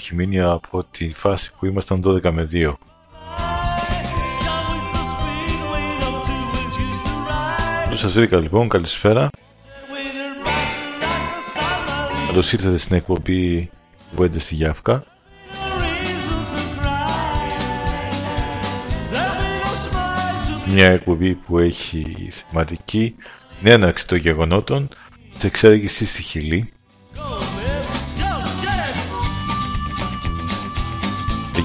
Έχει μείνει από τη φάση που ήμασταν 12 με 2. Σας βρήκα λοιπόν, καλησπέρα. Καλώς ήρθατε στην εκπομπή Βουέντε στη Γιάφκα. Μια εκπομπή που έχει θεματική την έναρξη των γεγονότων της εξέργησης στη Χιλή.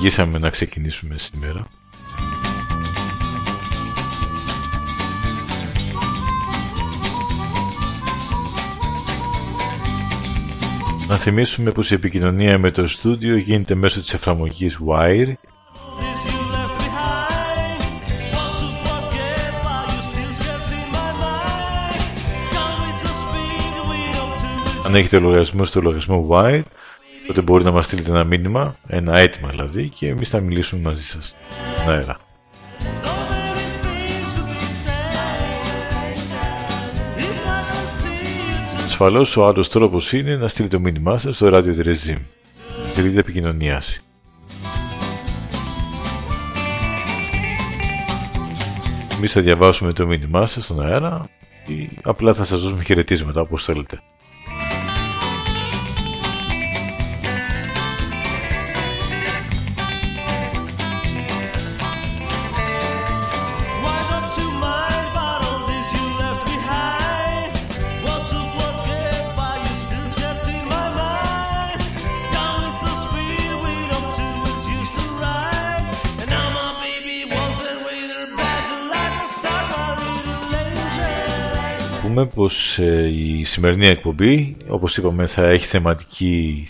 Εγγύσαμε να ξεκινήσουμε σήμερα. Να θυμίσουμε πως η επικοινωνία με το στούντιο γίνεται μέσω της εφαρμογής Wire Αν έχετε λογαριασμό στο λογαριασμό Wire τότε μπορείτε να μας στείλετε ένα μήνυμα, ένα αίτημα δηλαδή και εμείς θα μιλήσουμε μαζί σας. Αέρα. Ασφαλώς ο άλλος τρόπος είναι να στείλετε το μήνυμά σας στο Radio Terezim, σελίδα επικοινωνίας. Εμείς θα διαβάσουμε το μήνυμά σας στον αέρα ή απλά θα σας δώσουμε χαιρετίσματα όπως θέλετε. Πούμε πως ε, η σημερινή εκπομπή, όπως είπαμε, θα έχει θεματική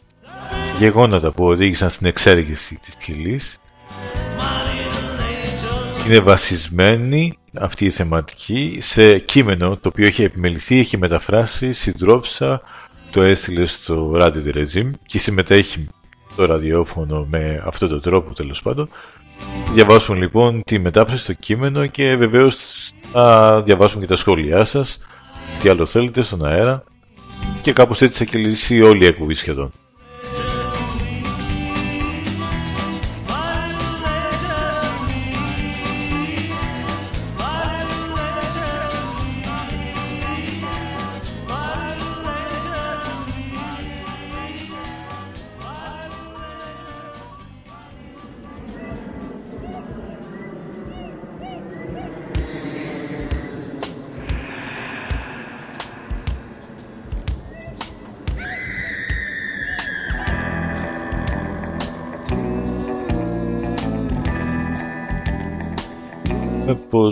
γεγονότα που οδήγησαν στην εξέργηση της κοιλής. Είναι βασισμένη αυτή η θεματική σε κείμενο το οποίο έχει επιμεληθεί, έχει μεταφράσει, συντρόψα, το έστειλε στο Radio Regime και συμμετέχει στο ραδιόφωνο με αυτόν τον τρόπο τέλος πάντων. Διαβάσουμε λοιπόν τη μετάφραση στο κείμενο και βεβαίως θα διαβάσουμε και τα σχόλιά σας τι άλλο θέλετε στον αέρα και κάπως έτσι θα κυλήσει όλη η εκπομπή σχεδόν.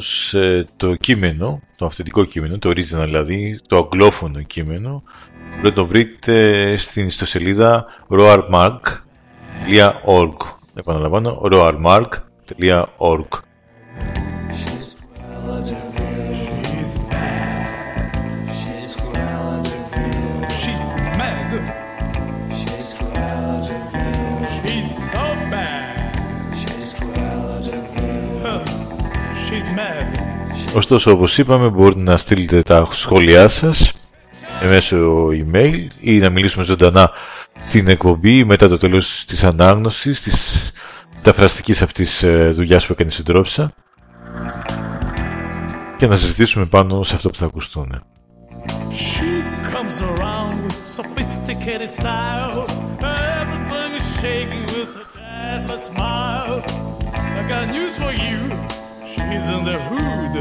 Πως ε, το κείμενο, το αυθεντικό κείμενο, το original δηλαδή, το αγγλόφωνο κείμενο, μπορείτε να το βρείτε στην ιστοσελίδα roarmark.org. Επαναλαμβάνω, roarmark.org. Ωστόσο, όπως είπαμε, μπορείτε να στείλετε τα σχόλιά σας μέσω email ή να μιλήσουμε ζωντανά την εκπομπή μετά το τέλος της ανάγνωσης, της μεταφραστικής αυτής ε, δουλειάς που έκανε στην Τρόψα. και να συζητήσουμε πάνω σε αυτό που θα ακουστούν. She She's in the hood,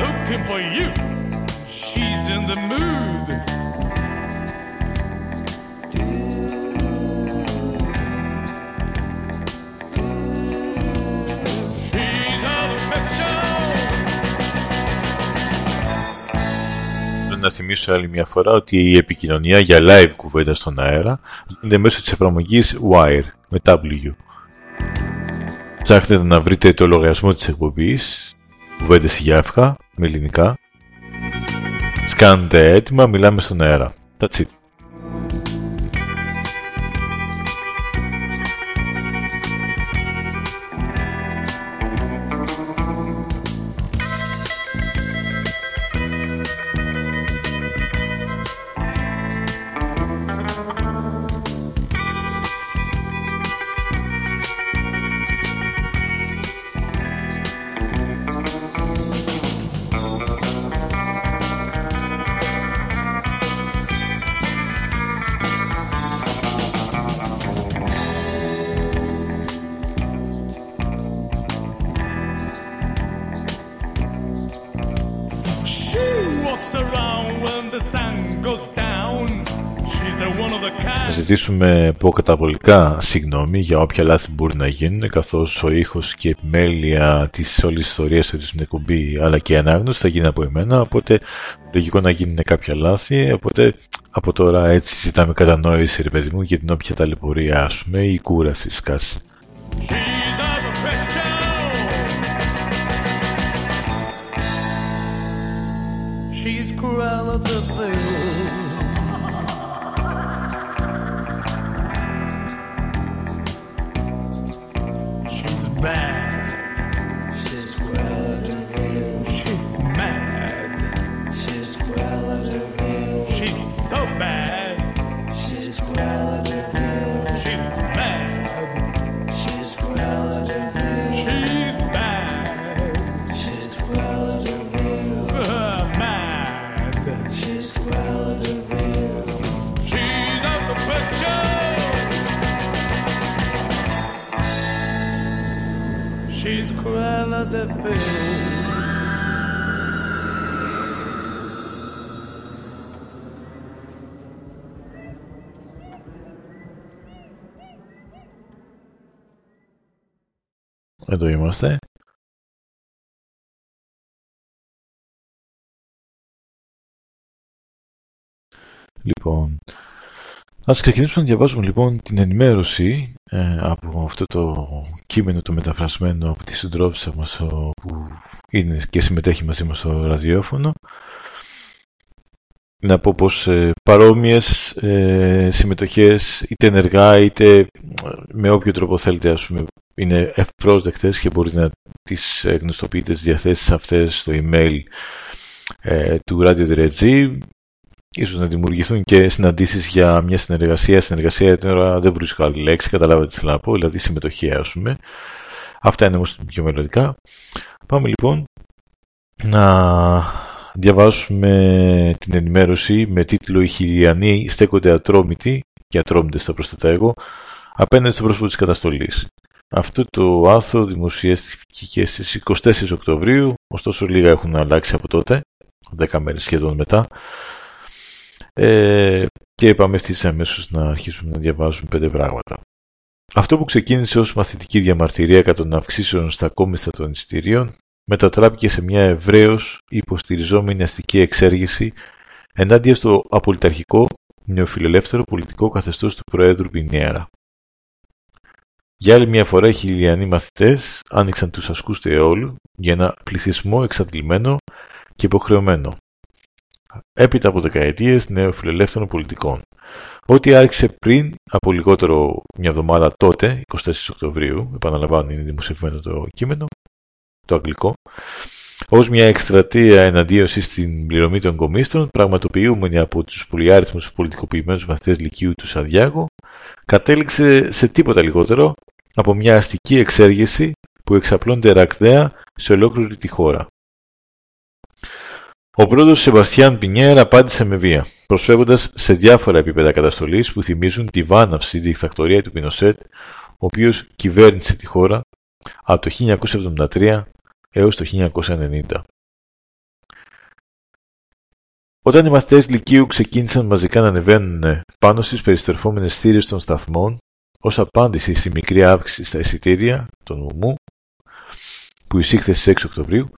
looking for you. She's in the mood. She's out of picture. Να θυμίσω άλλη μια φορά ότι η επικοινωνία για live κουβέντα στον αέρα γίνεται μέσω της εφαρμογής Wire με W. Ψάχνετε να βρείτε το λογαριασμό της εκπομπής κουβέντες στη Γιάφχα με ελληνικά. Σκάνετε έτοιμα, μιλάμε στον αέρα. That's it. Ζητήσουμε προκαταβολικά συγγνώμη για όποια λάθη μπορεί να γίνουν, καθώς ο ήχος και η επιμέλεια της όλης ιστορίας του στην εκπομπή, αλλά και η ανάγνωση θα γίνει από εμένα, οπότε λογικό να γίνουν κάποια λάθη, οπότε από τώρα έτσι ζητάμε κατανόηση ρε παιδί μου για την όποια ταλαιπωρία άσουμε ή κούραση σκάσει. She's out of question. Cruella de Vil. Εδώ είμαστε. Λοιπόν, ας ξεκινήσουμε να διαβάζουμε λοιπόν την ενημέρωση ε, από αυτό το κείμενο το μεταφρασμένο από τη συντρόφισσα μας ο- που είναι και συμμετέχει μαζί μας στο ραδιόφωνο. Να πω πως ε, παρόμοιες ε, συμμετοχές είτε ενεργά είτε ε, με όποιο τρόπο θέλετε ας πούμε είναι ευπρόσδεκτες και μπορείτε να τις ε, γνωστοποιείτε τις διαθέσεις αυτές στο email ε, του Radio Direct Ίσως να δημιουργηθούν και συναντήσεις για μια συνεργασία. Συνεργασία τώρα δεν βρίσκω άλλη λέξη, καταλάβατε τι θέλω να πω, δηλαδή συμμετοχή ας πούμε. Αυτά είναι όμως πιο μελλοντικά. Πάμε λοιπόν να διαβάσουμε την ενημέρωση με τίτλο «Οι χιλιανοί στέκονται ατρόμητοι και ατρόμητες στα προσθετά εγώ απέναντι στο πρόσωπο της καταστολής». Αυτό το άρθρο δημοσιεύτηκε στις 24 Οκτωβρίου, ωστόσο λίγα έχουν αλλάξει από τότε, 10 μέρες σχεδόν μετά. Ε, και είπαμε ευθύς αμέσως να αρχίσουμε να διαβάζουμε πέντε πράγματα. Αυτό που ξεκίνησε ως μαθητική διαμαρτυρία κατά των αυξήσεων στα κόμιστα των εισιτηρίων μετατράπηκε σε μια ευρέως υποστηριζόμενη αστική εξέργηση ενάντια στο απολυταρχικό νεοφιλελεύθερο πολιτικό καθεστώς του Προέδρου Πινιέρα. Για άλλη μια φορά οι χιλιανοί μαθητές άνοιξαν τους ασκούς του αιώλου για ένα πληθυσμό εξαντλημένο και υποχρεωμένο. Έπειτα από δεκαετίες νεοφιλελεύθερων πολιτικών. Ό,τι άρχισε πριν από λιγότερο μια εβδομάδα τότε, 24 Οκτωβρίου, επαναλαμβάνω είναι δημοσιευμένο το κείμενο, το αγγλικό, ως μια εκστρατεία εναντίωση στην πληρωμή των κομίστρων, πραγματοποιούμενη από τους πολυάριθμους πολιτικοποιημένους μαθητές Λυκείου του Σαδιάγο, κατέληξε σε τίποτα λιγότερο από μια αστική εξέργηση που εξαπλώνεται ρακδαία σε ολόκληρη τη χώρα. Ο πρόεδρος Σεβαστιάν Πινιέρα απάντησε με βία, προσφεύγοντας σε διάφορα επίπεδα καταστολής που θυμίζουν τη βάναυση δικτακτορία του Πινοσέτ, ο οποίος κυβέρνησε τη χώρα από το 1973 έως το 1990. Όταν οι μαθητές Λυκείου ξεκίνησαν μαζικά να ανεβαίνουν πάνω στις περιστρεφόμενες θύρες των σταθμών, ως απάντηση στη μικρή αύξηση στα εισιτήρια των Μουμού, που εισήχθε στις 6 Οκτωβρίου,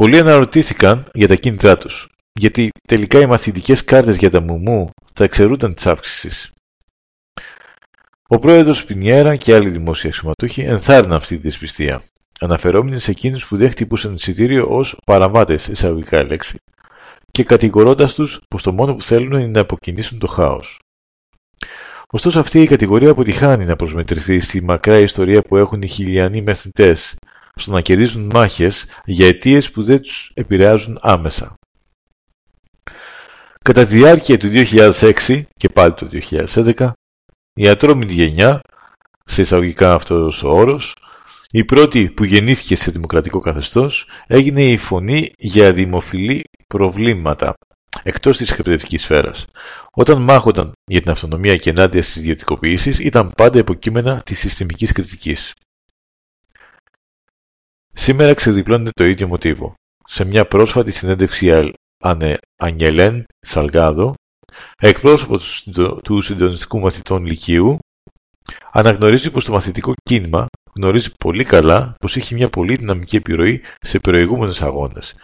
πολλοί αναρωτήθηκαν για τα κίνητρά τους, γιατί τελικά οι μαθητικές κάρτες για τα Μουμού θα εξαιρούνταν της αύξησης. Ο πρόεδρος Πινιέρα και άλλοι δημόσιοι αξιωματούχοι ενθάρρυναν αυτή τη δυσπιστία, αναφερόμενοι σε εκείνους που δεν χτυπούσαν εισιτήριο ως παραβάτες εισαγωγικά λέξη και κατηγορώντας τους πως το μόνο που θέλουν είναι να αποκινήσουν το χάος. Ωστόσο αυτή η κατηγορία αποτυχάνει να προσμετρηθεί στη μακρά ιστορία που έχουν οι χιλιανοί μεθνητές στο να κερδίζουν μάχες για αιτίες που δεν τους επηρεάζουν άμεσα. Κατά τη διάρκεια του 2006 και πάλι το 2011, η ατρόμητη γενιά, σε εισαγωγικά αυτός ο όρος, η πρώτη που γεννήθηκε σε δημοκρατικό καθεστώς, έγινε η φωνή για δημοφιλή προβλήματα εκτός της εκπαιδευτικής σφαίρας. Όταν μάχονταν για την αυτονομία και ενάντια στις ιδιωτικοποιήσεις, ήταν πάντα υποκείμενα της συστημικής κριτικής. Σήμερα ξεδιπλώνεται το ίδιο μοτίβο. Σε μια πρόσφατη συνέντευξη Ανιελέν Σαλγάδο, εκπρόσωπο του συντονιστικού μαθητών Λυκείου, αναγνωρίζει πως το μαθητικό κίνημα γνωρίζει πολύ καλά πως έχει μια πολύ δυναμική επιρροή σε προηγούμενους αγώνες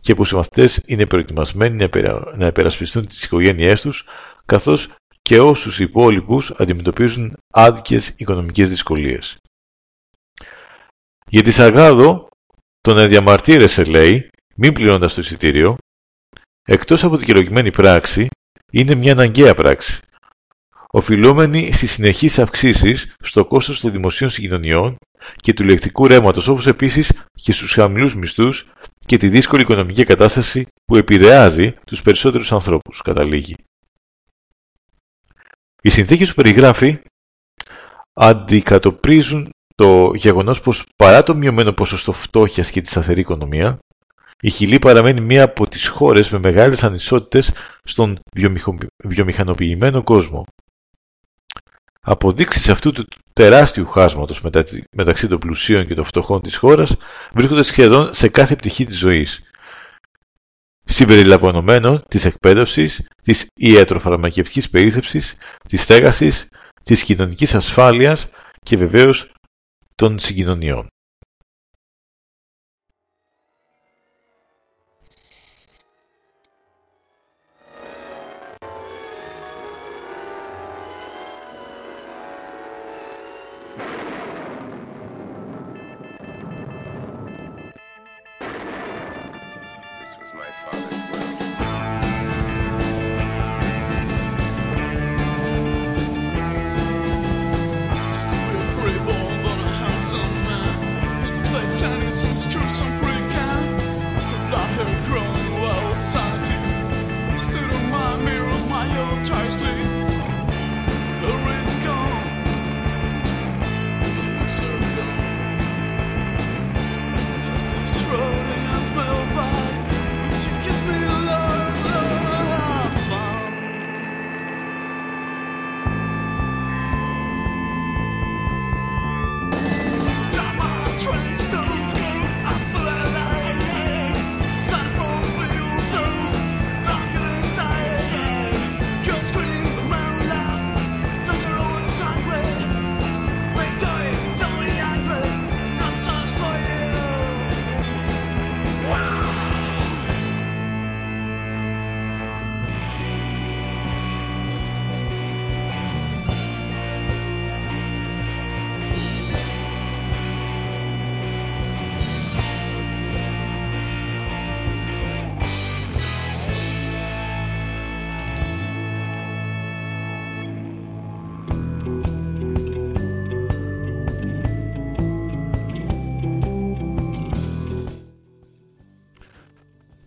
και πως οι μαθητές είναι προετοιμασμένοι να υπερασπιστούν τις οικογένειές τους καθώς και όσους υπόλοιπους αντιμετωπίζουν άδικες οικονομικές δυσκολίες. Για τη Σαγάδο το να διαμαρτύρεσαι λέει, μην πληρώνοντας το εισιτήριο, εκτός από δικαιολογημένη πράξη, είναι μια αναγκαία πράξη, οφειλόμενη στις συνεχείς αυξήσεις στο κόστος των δημοσίων συγκοινωνιών και του ηλεκτρικού ρεύματος, όπως επίσης και στους χαμηλούς μισθούς και τη δύσκολη οικονομική κατάσταση που επηρεάζει τους περισσότερους ανθρώπους, καταλήγει. Οι συνθήκες που περιγράφει αντικατοπρίζουν το γεγονός πως παρά το μειωμένο ποσοστό φτώχειας και τη σταθερή οικονομία, η Χιλή παραμένει μία από τις χώρες με μεγάλες ανισότητες στον βιομηχανοποιημένο κόσμο. Αποδείξεις αυτού του τεράστιου χάσματος μεταξύ των πλουσίων και των φτωχών της χώρας βρίσκονται σχεδόν σε κάθε πτυχή της ζωής, συμπεριλαμβανομένων της εκπαίδευσης, της ιατροφαρμακευτικής περίθεψης, της στέγασης, της κοινωνικής ασφάλειας και βεβαίως των συγκοινωνιών.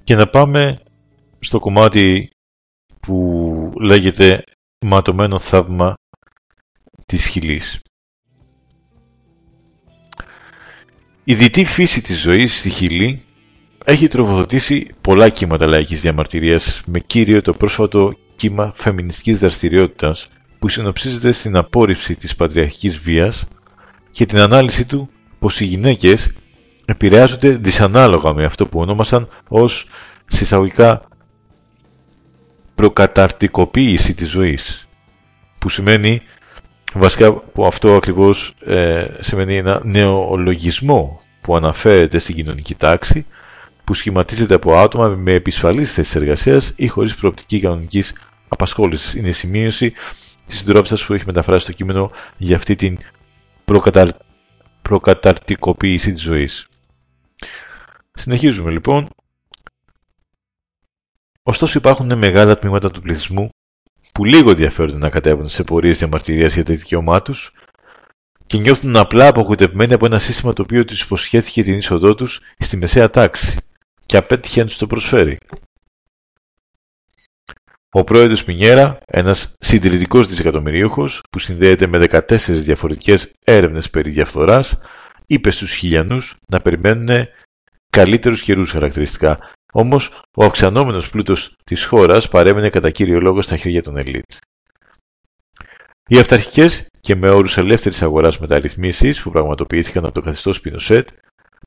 Και να πάμε στο κομμάτι που λέγεται ματωμένο θαύμα της χιλής. Η δυτή φύση της ζωής στη χιλή έχει τροφοδοτήσει πολλά κύματα λαϊκής διαμαρτυρίας με κύριο το πρόσφατο κύμα φεμινιστικής δραστηριότητας που συνοψίζεται στην απόρριψη της πατριαρχικής βίας και την ανάλυση του πως οι γυναίκες επηρεάζονται δυσανάλογα με αυτό που ονόμασαν ως συσσαγωγικά προκαταρτικοποίηση της ζωής που σημαίνει βασικά που αυτό ακριβώς ε, σημαίνει ένα νεολογισμό που αναφέρεται στην κοινωνική τάξη που σχηματίζεται από άτομα με επισφαλείς θέσεις εργασίας ή χωρίς προοπτική κανονικής απασχόλησης. Είναι η σημείωση της συντρόψης που έχει μεταφράσει το κείμενο για αυτή την προκαταρ... προκαταρτικοποίηση της ζωής. Συνεχίζουμε λοιπόν. Ωστόσο υπάρχουν μεγάλα τμήματα του πληθυσμού που λίγο ενδιαφέρονται να κατέβουν σε πορείες διαμαρτυρίας για τα δικαιώμά τους και νιώθουν απλά απογοητευμένοι από ένα σύστημα το οποίο τους υποσχέθηκε την είσοδό τους στη μεσαία τάξη και απέτυχε να τους το προσφέρει. Ο πρόεδρος Πινιέρα, ένας συντηρητικός δισεκατομμυρίουχος που συνδέεται με 14 διαφορετικές έρευνες περί διαφθοράς, είπε στους χιλιανούς να περιμένουν καλύτερους καιρούς χαρακτηριστικά. Όμως, ο αυξανόμενος πλούτος της χώρας παρέμεινε κατά κύριο λόγο στα χέρια των ελίτ. Οι αυταρχικές και με όρους ελεύθερης αγοράς μεταρρυθμίσεις που πραγματοποιήθηκαν από το καθεστώς Πινοσέτ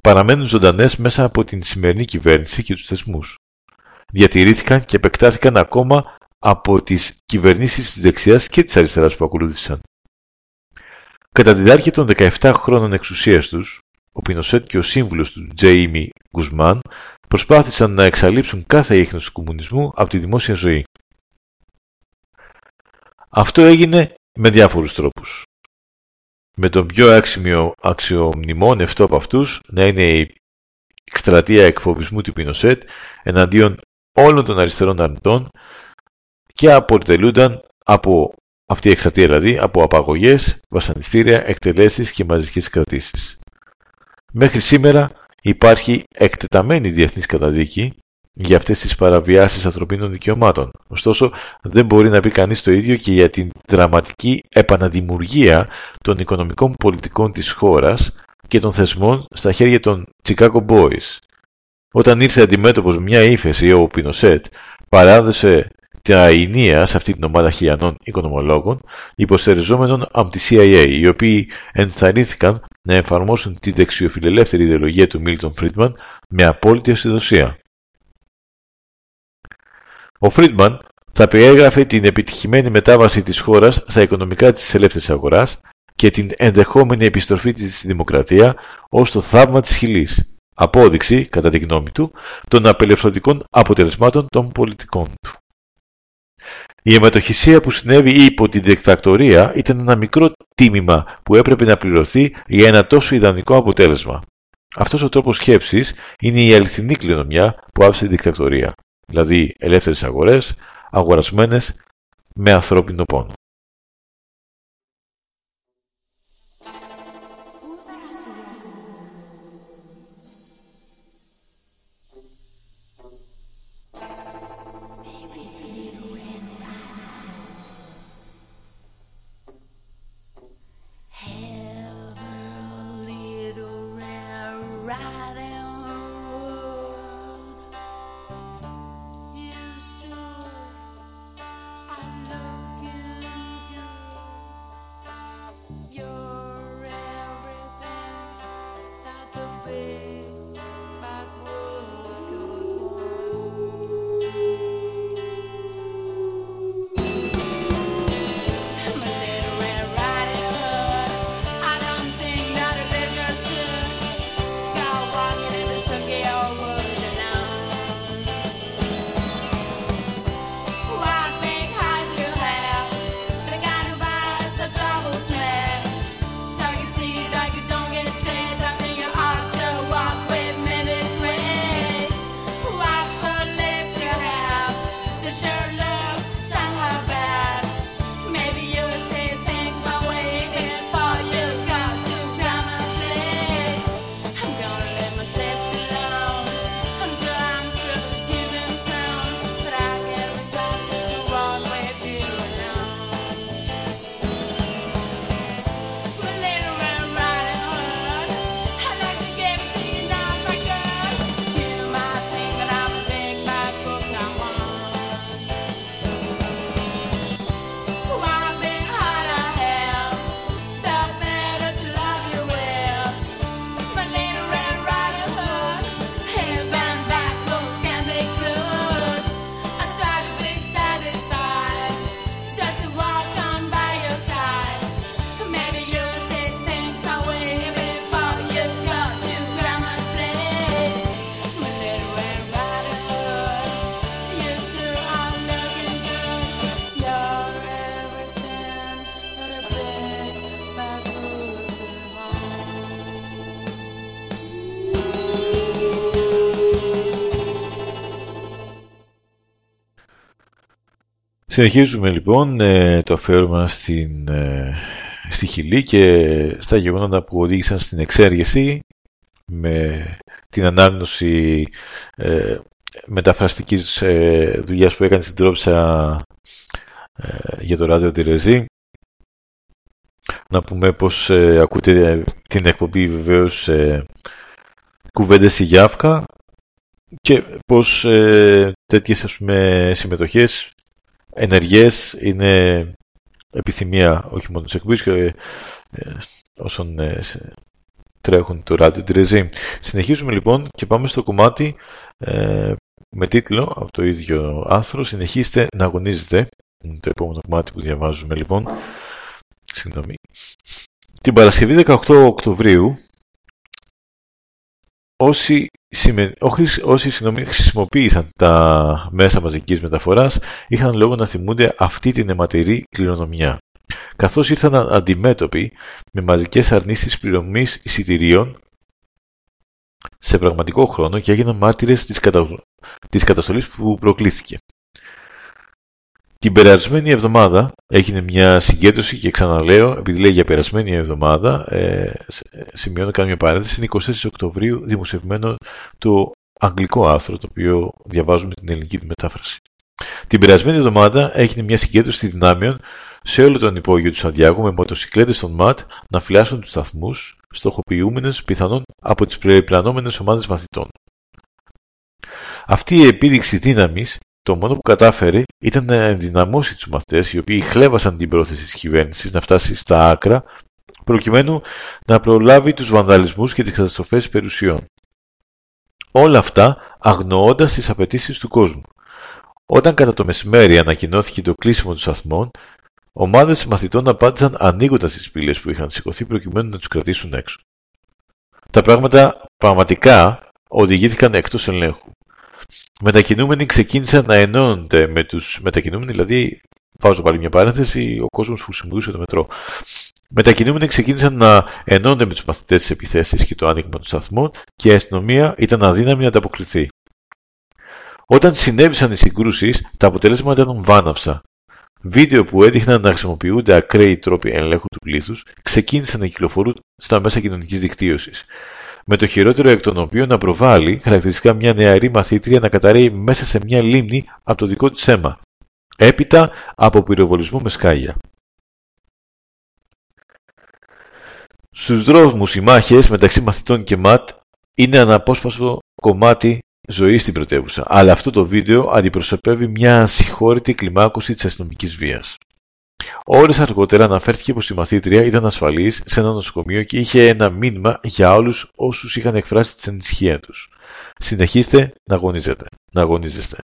παραμένουν ζωντανές μέσα από την σημερινή κυβέρνηση και τους θεσμούς. Διατηρήθηκαν και επεκτάθηκαν ακόμα από τις κυβερνήσεις της δεξιάς και της αριστεράς που ακολούθησαν. Κατά τη διάρκεια των 17 χρόνων εξουσίας τους, ο Πινοσέτ και ο σύμβουλος του Τζέιμι Γκουσμάν προσπάθησαν να εξαλείψουν κάθε ίχνος του κομμουνισμού από τη δημόσια ζωή. Αυτό έγινε με διάφορους τρόπους. Με τον πιο άξιμιο αξιομνημόνευτο από αυτούς να είναι η εκστρατεία εκφοβισμού του Πινοσέτ εναντίον όλων των αριστερών αρνητών και αποτελούνταν από αυτή η εκστρατεία δηλαδή από απαγωγές, βασανιστήρια, εκτελέσεις και μαζικές κρατήσεις. Μέχρι σήμερα υπάρχει εκτεταμένη διεθνής καταδίκη για αυτές τις παραβιάσεις ανθρωπίνων δικαιωμάτων. Ωστόσο, δεν μπορεί να πει κανείς το ίδιο και για την δραματική επαναδημιουργία των οικονομικών πολιτικών της χώρας και των θεσμών στα χέρια των Chicago Boys. Όταν ήρθε αντιμέτωπος μια ύφεση, ο Πινοσέτ παράδοσε τα ενία σε αυτή την ομάδα χιλιανών οικονομολόγων υποστηριζόμενων από τη CIA, οι οποίοι ενθαρρύνθηκαν να εφαρμόσουν τη δεξιοφιλελεύθερη ιδεολογία του Μίλτον Φρίντμαν με απόλυτη αισθητοσία. Ο Φρίντμαν θα περιέγραφε την επιτυχημένη μετάβαση της χώρας στα οικονομικά της ελεύθερης αγοράς και την ενδεχόμενη επιστροφή της στη δημοκρατία ως το θαύμα της χιλής, απόδειξη, κατά τη γνώμη του, των απελευθερωτικών αποτελεσμάτων των πολιτικών του. Η αιματοχυσία που συνέβη υπό την δικτακτορία ήταν ένα μικρό τίμημα που έπρεπε να πληρωθεί για ένα τόσο ιδανικό αποτέλεσμα. Αυτός ο τρόπος σκέψης είναι η αληθινή κληρονομιά που άφησε η δικτακτορία, δηλαδή ελεύθερες αγορές, αγορασμένες με ανθρώπινο πόνο. Συνεχίζουμε λοιπόν ε, το αφαίρεμα στην, ε, στη Χιλή και στα γεγονότα που οδήγησαν στην εξέργεση με την ανάγνωση ε, μεταφραστικής ε, δουλειάς που έκανε στην Τρόψα ε, για το ράδιο Τηρεζή. Να πούμε πως ε, ακούτε την εκπομπή βεβαίως ε, κουβέντες στη Γιάφκα και πως ε, τέτοιες ας πούμε, συμμετοχές ενεργές είναι επιθυμία όχι μόνο της εκπομπής και ε, όσων ε, τρέχουν το ράδιο Τηρεζή. Συνεχίζουμε λοιπόν και πάμε στο κομμάτι ε, με τίτλο από το ίδιο άθρο «Συνεχίστε να αγωνίζετε». Το επόμενο κομμάτι που διαβάζουμε λοιπόν. Συγγνώμη. Την Παρασκευή 18 Οκτωβρίου όσοι, όσοι χρησιμοποίησαν τα μέσα μαζικής μεταφοράς είχαν λόγο να θυμούνται αυτή την αιματηρή κληρονομιά καθώς ήρθαν αντιμέτωποι με μαζικές αρνήσεις πληρωμής εισιτηρίων σε πραγματικό χρόνο και έγιναν μάρτυρες της, κατα... της καταστολής που προκλήθηκε. Την περασμένη εβδομάδα έγινε μια συγκέντρωση και ξαναλέω, επειδή λέει για περασμένη εβδομάδα, ε, σημειώνω κάνω μια παρένθεση, είναι 24 Οκτωβρίου δημοσιευμένο το αγγλικό άρθρο, το οποίο διαβάζουμε την ελληνική μετάφραση. Την περασμένη εβδομάδα έγινε μια συγκέντρωση δυνάμεων σε όλο τον υπόγειο του Σαντιάγου με μοτοσυκλέτες των ΜΑΤ να φυλάσσουν τους σταθμούς, στοχοποιούμενες πιθανόν από τις προεπλανόμενες ομάδες μαθητών. Αυτή η επίδειξη δύναμης το μόνο που κατάφερε ήταν να ενδυναμώσει τους μαθητές οι οποίοι χλέβασαν την πρόθεση της κυβέρνησης να φτάσει στα άκρα προκειμένου να προλάβει τους βανδαλισμούς και τις καταστροφές περιουσιών. Όλα αυτά αγνοώντας τις απαιτήσεις του κόσμου. Όταν κατά το μεσημέρι ανακοινώθηκε το κλείσιμο των σταθμών, ομάδες μαθητών απάντησαν ανοίγοντας τις πύλες που είχαν σηκωθεί προκειμένου να τους κρατήσουν έξω. Τα πράγματα πραγματικά οδηγήθηκαν εκτός ελέγχου. Μετακινούμενοι ξεκίνησαν να ενώνονται με τους μετακινούμενοι, δηλαδή, βάζω πάλι μια παρένθεση, ο κόσμος που χρησιμοποιούσε το μετρό. Μετακινούμενοι ξεκίνησαν να ενώνονται με τους μαθητές της επιθέσει και το άνοιγμα των σταθμών και η αστυνομία ήταν αδύναμη να ανταποκριθεί. Όταν συνέβησαν οι συγκρούσεις, τα αποτελέσματα ήταν βάναυσα. Βίντεο που έδειχναν να χρησιμοποιούνται ακραίοι τρόποι ελέγχου του πλήθους ξεκίνησαν να κυκλοφορούν στα μέσα κοινωνικής δικτύωσης. Με το χειρότερο εκ των οποίων να προβάλλει χαρακτηριστικά μια νεαρή μαθήτρια να καταραίει μέσα σε μια λίμνη από το δικό της αίμα. Έπειτα από πυροβολισμό με σκάλια. Στους δρόμους οι μάχες μεταξύ μαθητών και ΜΑΤ είναι αναπόσπαστο κομμάτι ζωής στην πρωτεύουσα, αλλά αυτό το βίντεο αντιπροσωπεύει μια ασυγχώρητη κλιμάκωση της αστυνομικής βίας. Ώρε αργότερα αναφέρθηκε πως η μαθήτρια ήταν ασφαλής σε ένα νοσοκομείο και είχε ένα μήνυμα για όλους όσους είχαν εκφράσει την ανησυχία τους. Συνεχίστε να αγωνίζετε, να αγωνίζεστε.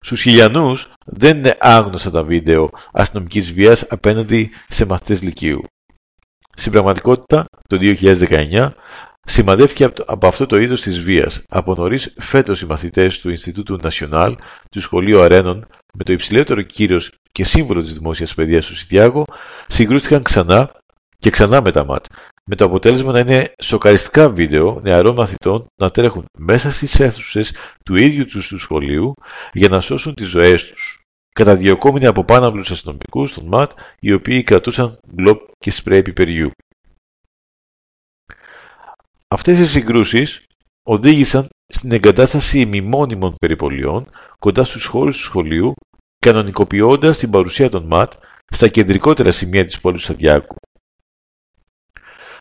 Στους χιλιανούς δεν είναι άγνωστα τα βίντεο αστυνομικής βίας απέναντι σε μαθητές Λυκείου. Στην πραγματικότητα, το 2019, Σημαδεύτηκε από αυτό το είδος της βίας. Από νωρίς φέτος οι μαθητές του Ινστιτούτου Νασιονάλ, του Σχολείου Αρένων, με το υψηλότερο κύρος και σύμβολο της δημόσιας παιδείας του Σιτιάγο, συγκρούστηκαν ξανά και ξανά με τα ΜΑΤ, με το αποτέλεσμα να είναι σοκαριστικά βίντεο νεαρών μαθητών να τρέχουν μέσα στις αίθουσες του ίδιου τους του σχολείου για να σώσουν τις ζωές τους. Καταδιωκόμενοι από πάνω από τους αστυνομικούς των ΜΑΤ, οι οποίοι κρατούσαν γκλόπ και σπρέι πιπεριού. Αυτές οι συγκρούσεις οδήγησαν στην εγκατάσταση ημιμόνιμων περιπολιών κοντά στους χώρους του σχολείου, κανονικοποιώντας την παρουσία των ΜΑΤ στα κεντρικότερα σημεία της πόλης Σαντιάκου.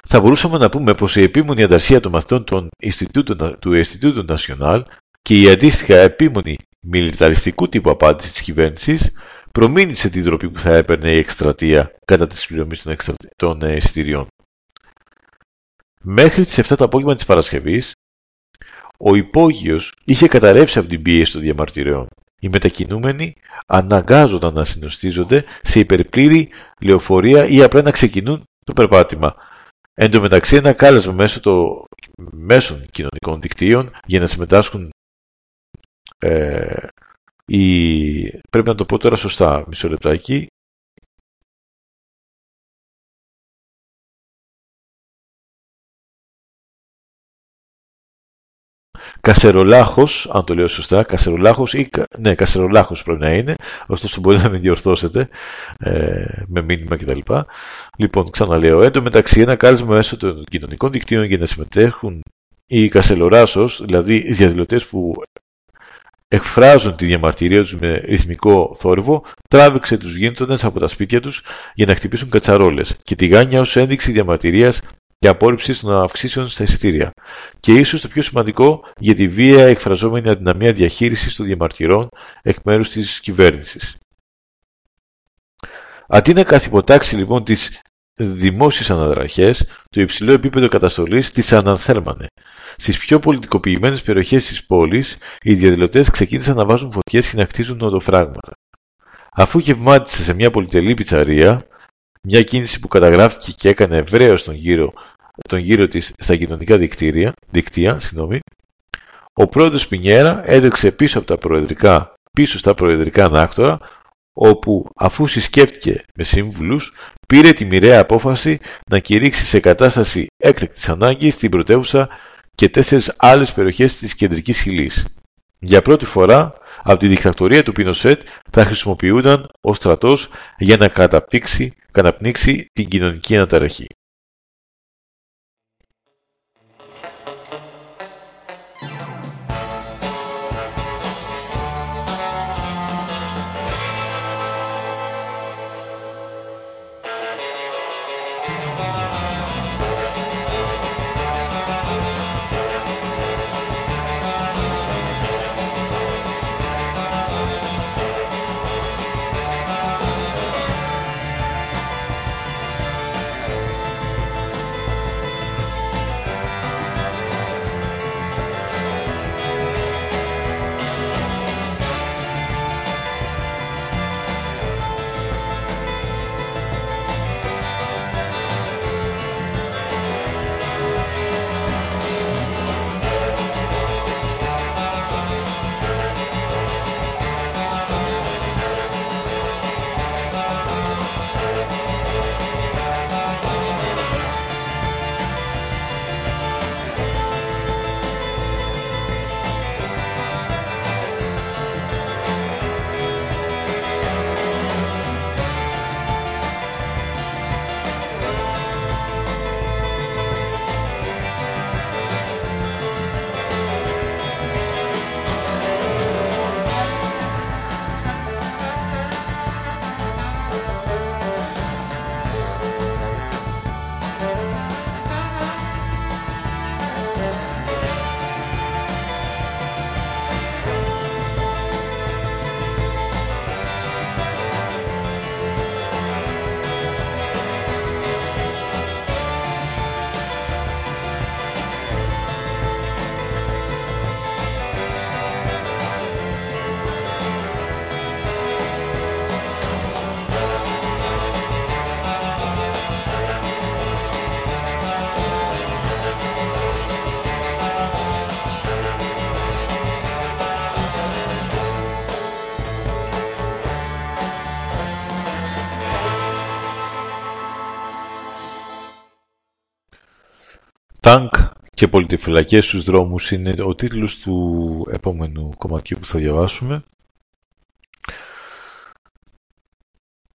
Θα μπορούσαμε να πούμε πως η επίμονη ανταρσία των μαθητών των του Ινστιτούτου Νασιονάλ και η αντίστοιχα επίμονη μιλιταριστικού τύπου απάντηση της κυβέρνησης προμήνυσε την τροπή που θα έπαιρνε η εκστρατεία κατά της πληρωμής των, των εισιτηριών. Μέχρι τις 7 το απόγευμα της Παρασκευής, ο υπόγειος είχε καταρρεύσει από την πίεση των διαμαρτυρεών. Οι μετακινούμενοι αναγκάζονταν να συνοστίζονται σε υπερπλήρη λεωφορεία ή απλά να ξεκινούν το περπάτημα. Εν τω μεταξύ ένα κάλεσμα μέσω των μέσων κοινωνικών δικτύων για να συμμετάσχουν ε, οι... πρέπει να το πω τώρα σωστά μισό λεπτάκι Κασερολάχος, αν το λέω σωστά, Κασερολάχος ή, ναι, Κασερολάχος πρέπει να είναι, ωστόσο μπορεί να με διορθώσετε ε, με μήνυμα κτλ. Λοιπόν, ξαναλέω, έντω μεταξύ ένα κάλεσμα μέσω των κοινωνικών δικτύων για να συμμετέχουν οι Κασελοράσος, δηλαδή οι διαδηλωτές που εκφράζουν τη διαμαρτυρία τους με ρυθμικό θόρυβο, τράβηξε τους γείτονες από τα σπίτια τους για να χτυπήσουν κατσαρόλες και τη γάνια ως ένδειξη διαμαρτυρίας και απόρριψη των αυξήσεων στα εισιτήρια. Και ίσως το πιο σημαντικό για τη βία εκφραζόμενη αδυναμία διαχείρισης των διαμαρτυρών εκ μέρους της κυβέρνησης. Αντί να καθυποτάξει λοιπόν τις δημόσιες αναδραχέ, το υψηλό επίπεδο καταστολής τις αναθέρμανε. Στις πιο πολιτικοποιημένες περιοχές της πόλης, οι διαδηλωτές ξεκίνησαν να βάζουν φωτιές και να χτίζουν οδοφράγματα. Αφού γευμάτισε σε μια πολυτελή πιτσαρία, μια κίνηση που καταγράφηκε και έκανε ευρέως τον γύρο, τον γύρο της στα κοινωνικά δικτύα, δικτύα συγγνώμη, ο πρόεδρος Πινιέρα έδεξε πίσω, από τα προεδρικά, πίσω στα προεδρικά ανάκτορα, όπου αφού συσκέπτηκε με σύμβουλους, πήρε τη μοιραία απόφαση να κηρύξει σε κατάσταση έκτακτης ανάγκης στην πρωτεύουσα και τέσσερις άλλες περιοχές της κεντρικής χιλής. Για πρώτη φορά, από τη δικτακτορία του Πινοσέτ θα χρησιμοποιούνταν ο στρατός για να καταπτύξει καταπνίξει την κοινωνική αναταραχή. Και πολιτοφυλακές στους δρόμους» είναι ο τίτλος του επόμενου κομματιού που θα διαβάσουμε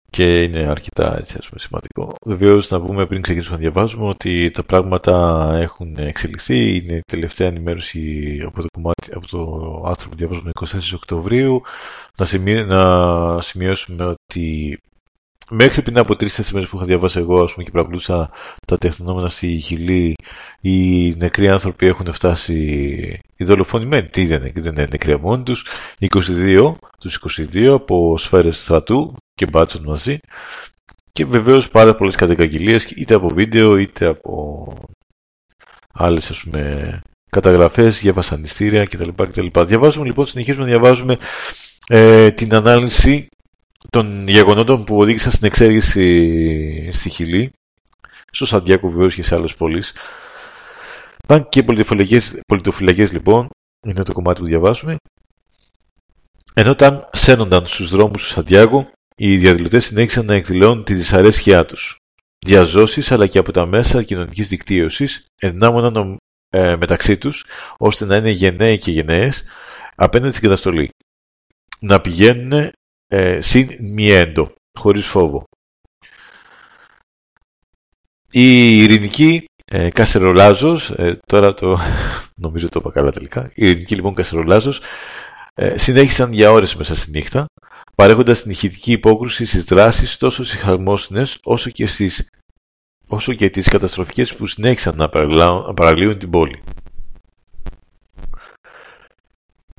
και είναι αρκετά έτσι, πούμε, σημαντικό. Βεβαίως, να πούμε πριν ξεκινήσουμε να διαβάζουμε ότι τα πράγματα έχουν εξελιχθεί. Είναι η τελευταία ενημέρωση από το, κομμάτι, από το άρθρο που διαβάζουμε 24 Οκτωβρίου. Να, να σημειώσουμε ότι Μέχρι πριν από τρει-τέσσερι μέρες που είχα διαβάσει εγώ ας πούμε, και παρακολούθησα τα τεχνονόμενα στη Χιλή, οι νεκροί άνθρωποι έχουν φτάσει. Οι δολοφονημένοι, τι δεν είναι, δεν είναι νεκροί μόνοι τους, 22, τους 22 από σφαίρες στρατού και μπάτσον μαζί. Και βεβαίως πάρα πολλές καταγγελίες, είτε από βίντεο είτε από άλλες καταγραφές για βασανιστήρια κτλ. κτλ. Διαβάζουμε λοιπόν, συνεχίζουμε να διαβάζουμε ε, την ανάλυση των γεγονότων που οδήγησαν στην εξέγερση στη Χιλή, στο Σαντιάκο βεβαίως και σε άλλες πόλεις. Ήταν και πολιτοφυλακέ λοιπόν, είναι το κομμάτι που διαβάζουμε. Ενώ όταν σένονταν στους δρόμους του Σαντιάκο, οι διαδηλωτές συνέχισαν να εκδηλώνουν τη δυσαρέσκειά τους. Διαζώσεις αλλά και από τα μέσα κοινωνικής δικτύωσης ενδυνάμωναν ε, μεταξύ τους, ώστε να είναι γενναίοι και γενναίες απέναντι στην καταστολή. Να πηγαίνουν ε, συν μιέντο, χωρίς φόβο. Η ειρηνική ε, Κασερολάζος, ε, τώρα το νομίζω το είπα καλά τελικά, η ειρηνική λοιπόν Κασερολάζος ε, συνέχισαν για ώρες μέσα στη νύχτα, παρέχοντας την ηχητική υπόκρουση στις δράσεις τόσο στις χαρμόσυνες όσο και, στις, όσο και τις καταστροφικές που συνέχισαν να παραλύουν την πόλη.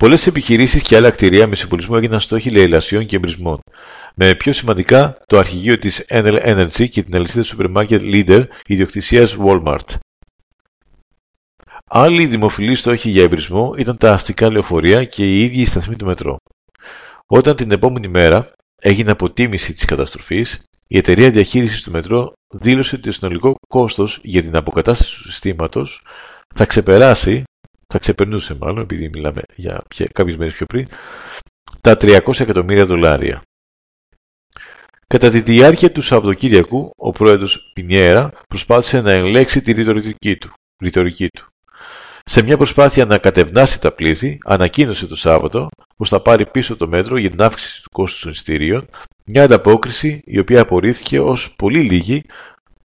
Πολλές επιχειρήσεις και άλλα κτηρία με συμπολισμό έγιναν στόχοι λαιλασιών και εμπρισμών, με πιο σημαντικά το αρχηγείο της Enel Energy και την αλυσίδα supermarket Leader ιδιοκτησίας Walmart. Άλλοι δημοφιλή στόχοι για εμπρισμό ήταν τα αστικά λεωφορεία και οι ίδιοι οι σταθμοί του μετρό. Όταν την επόμενη μέρα έγινε αποτίμηση της καταστροφής, η εταιρεία διαχείρισης του μετρό δήλωσε ότι το συνολικό κόστος για την αποκατάσταση του συστήματος θα ξεπεράσει, θα ξεπερνούσε μάλλον, επειδή μιλάμε για κάποιες μέρες πιο πριν, τα 300 εκατομμύρια δολάρια. Κατά τη διάρκεια του Σαββατοκύριακου, ο πρόεδρος Πινιέρα προσπάθησε να ελέγξει τη ρητορική του. Ρητορική του. Σε μια προσπάθεια να κατευνάσει τα πλήθη, ανακοίνωσε το Σάββατο πως θα πάρει πίσω το μέτρο για την αύξηση του κόστους των εισιτήριων, μια ανταπόκριση η οποία απορρίφθηκε ως πολύ λίγη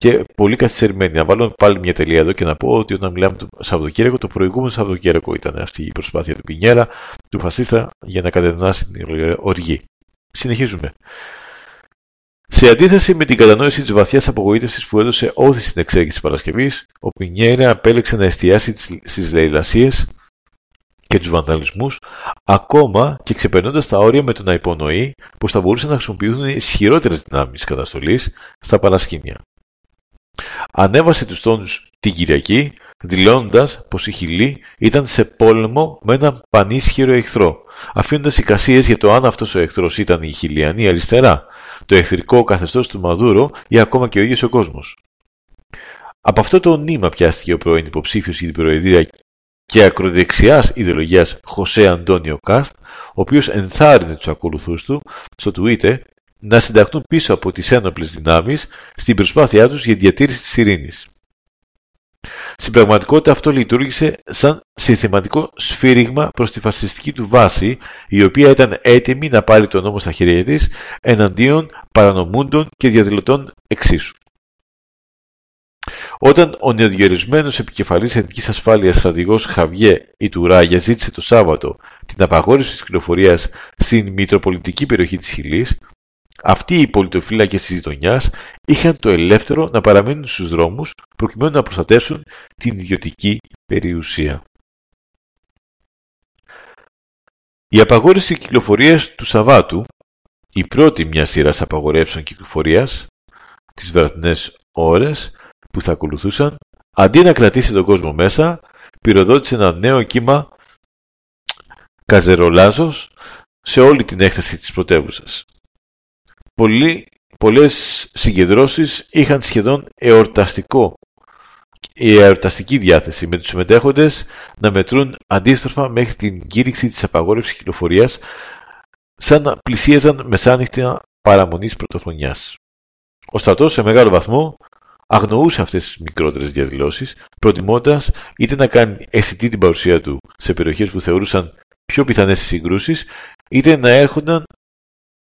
και πολύ καθυστερημένη. Να βάλω πάλι μια τελεία εδώ και να πω ότι όταν μιλάμε το Σαββατοκύριακο, το προηγούμενο Σαββατοκύριακο ήταν αυτή η προσπάθεια του Πινιέρα, του φασίστα, για να κατευνάσει την οργή. Συνεχίζουμε. Σε αντίθεση με την κατανόηση της βαθιάς απογοήτευσης που έδωσε όθηση στην εξέγερση Παρασκευής, ο Πινιέρα απέλεξε να εστιάσει στις λαϊλασίες και τους βανδαλισμού, ακόμα και ξεπερνώντας τα όρια με το να υπονοεί πως θα μπορούσαν να χρησιμοποιηθούν ισχυρότερες δυνάμεις καταστολής στα παρασκήνια. Ανέβασε τους τόνους την Κυριακή, δηλώνοντας πως η Χιλή ήταν σε πόλεμο με έναν πανίσχυρο εχθρό, αφήνοντας εικασίες για το αν αυτός ο εχθρός ήταν η Χιλιανή αριστερά, το εχθρικό καθεστώς του Μαδούρο ή ακόμα και ο ίδιος ο κόσμος. Από αυτό το νήμα πιάστηκε ο πρώην υποψήφιος για την Προεδρία και ακροδεξιάς ιδεολογίας Χωσέ Αντώνιο Κάστ, ο οποίος ενθάρρυνε τους ακολουθούς του στο Twitter να συνταχθούν πίσω από τις ένοπλες δυνάμεις στην προσπάθειά τους για διατήρηση της ειρήνης. Στην πραγματικότητα αυτό λειτουργήσε σαν συνθεματικό σφύριγμα προς τη φασιστική του βάση, η οποία ήταν έτοιμη να πάρει τον νόμο στα χέρια της εναντίον παρανομούντων και διαδηλωτών εξίσου. Όταν ο νεοδιορισμένος επικεφαλής εθνικής ασφάλειας στρατηγός Χαβιέ Ιτουράγια ζήτησε το Σάββατο την απαγόρευση της κυκλοφορίας στην μητροπολιτική περιοχή της Χιλής, αυτοί οι πολιτοφύλακες της γειτονιάς είχαν το ελεύθερο να παραμείνουν στους δρόμους προκειμένου να προστατεύσουν την ιδιωτική περιουσία. Η απαγόρευση κυκλοφορίας του Σαββάτου, η πρώτη μιας σειράς απαγορεύσεων κυκλοφορίας, τις βραδινές ώρες που θα ακολουθούσαν, αντί να κρατήσει τον κόσμο μέσα, πυροδότησε ένα νέο κύμα καζερολάζος σε όλη την έκταση της πρωτεύουσας πολλοί, πολλές συγκεντρώσεις είχαν σχεδόν εορταστικό η εορταστική διάθεση με τους συμμετέχοντες να μετρούν αντίστροφα μέχρι την κήρυξη της απαγόρευσης κυκλοφορίας σαν να πλησίαζαν μεσάνυχτα παραμονής πρωτοχρονιάς. Ο στρατός σε μεγάλο βαθμό αγνοούσε αυτές τις μικρότερες διαδηλώσεις, προτιμώντας είτε να κάνει αισθητή την παρουσία του σε περιοχές που θεωρούσαν πιο πιθανές συγκρούσεις, είτε να έρχονταν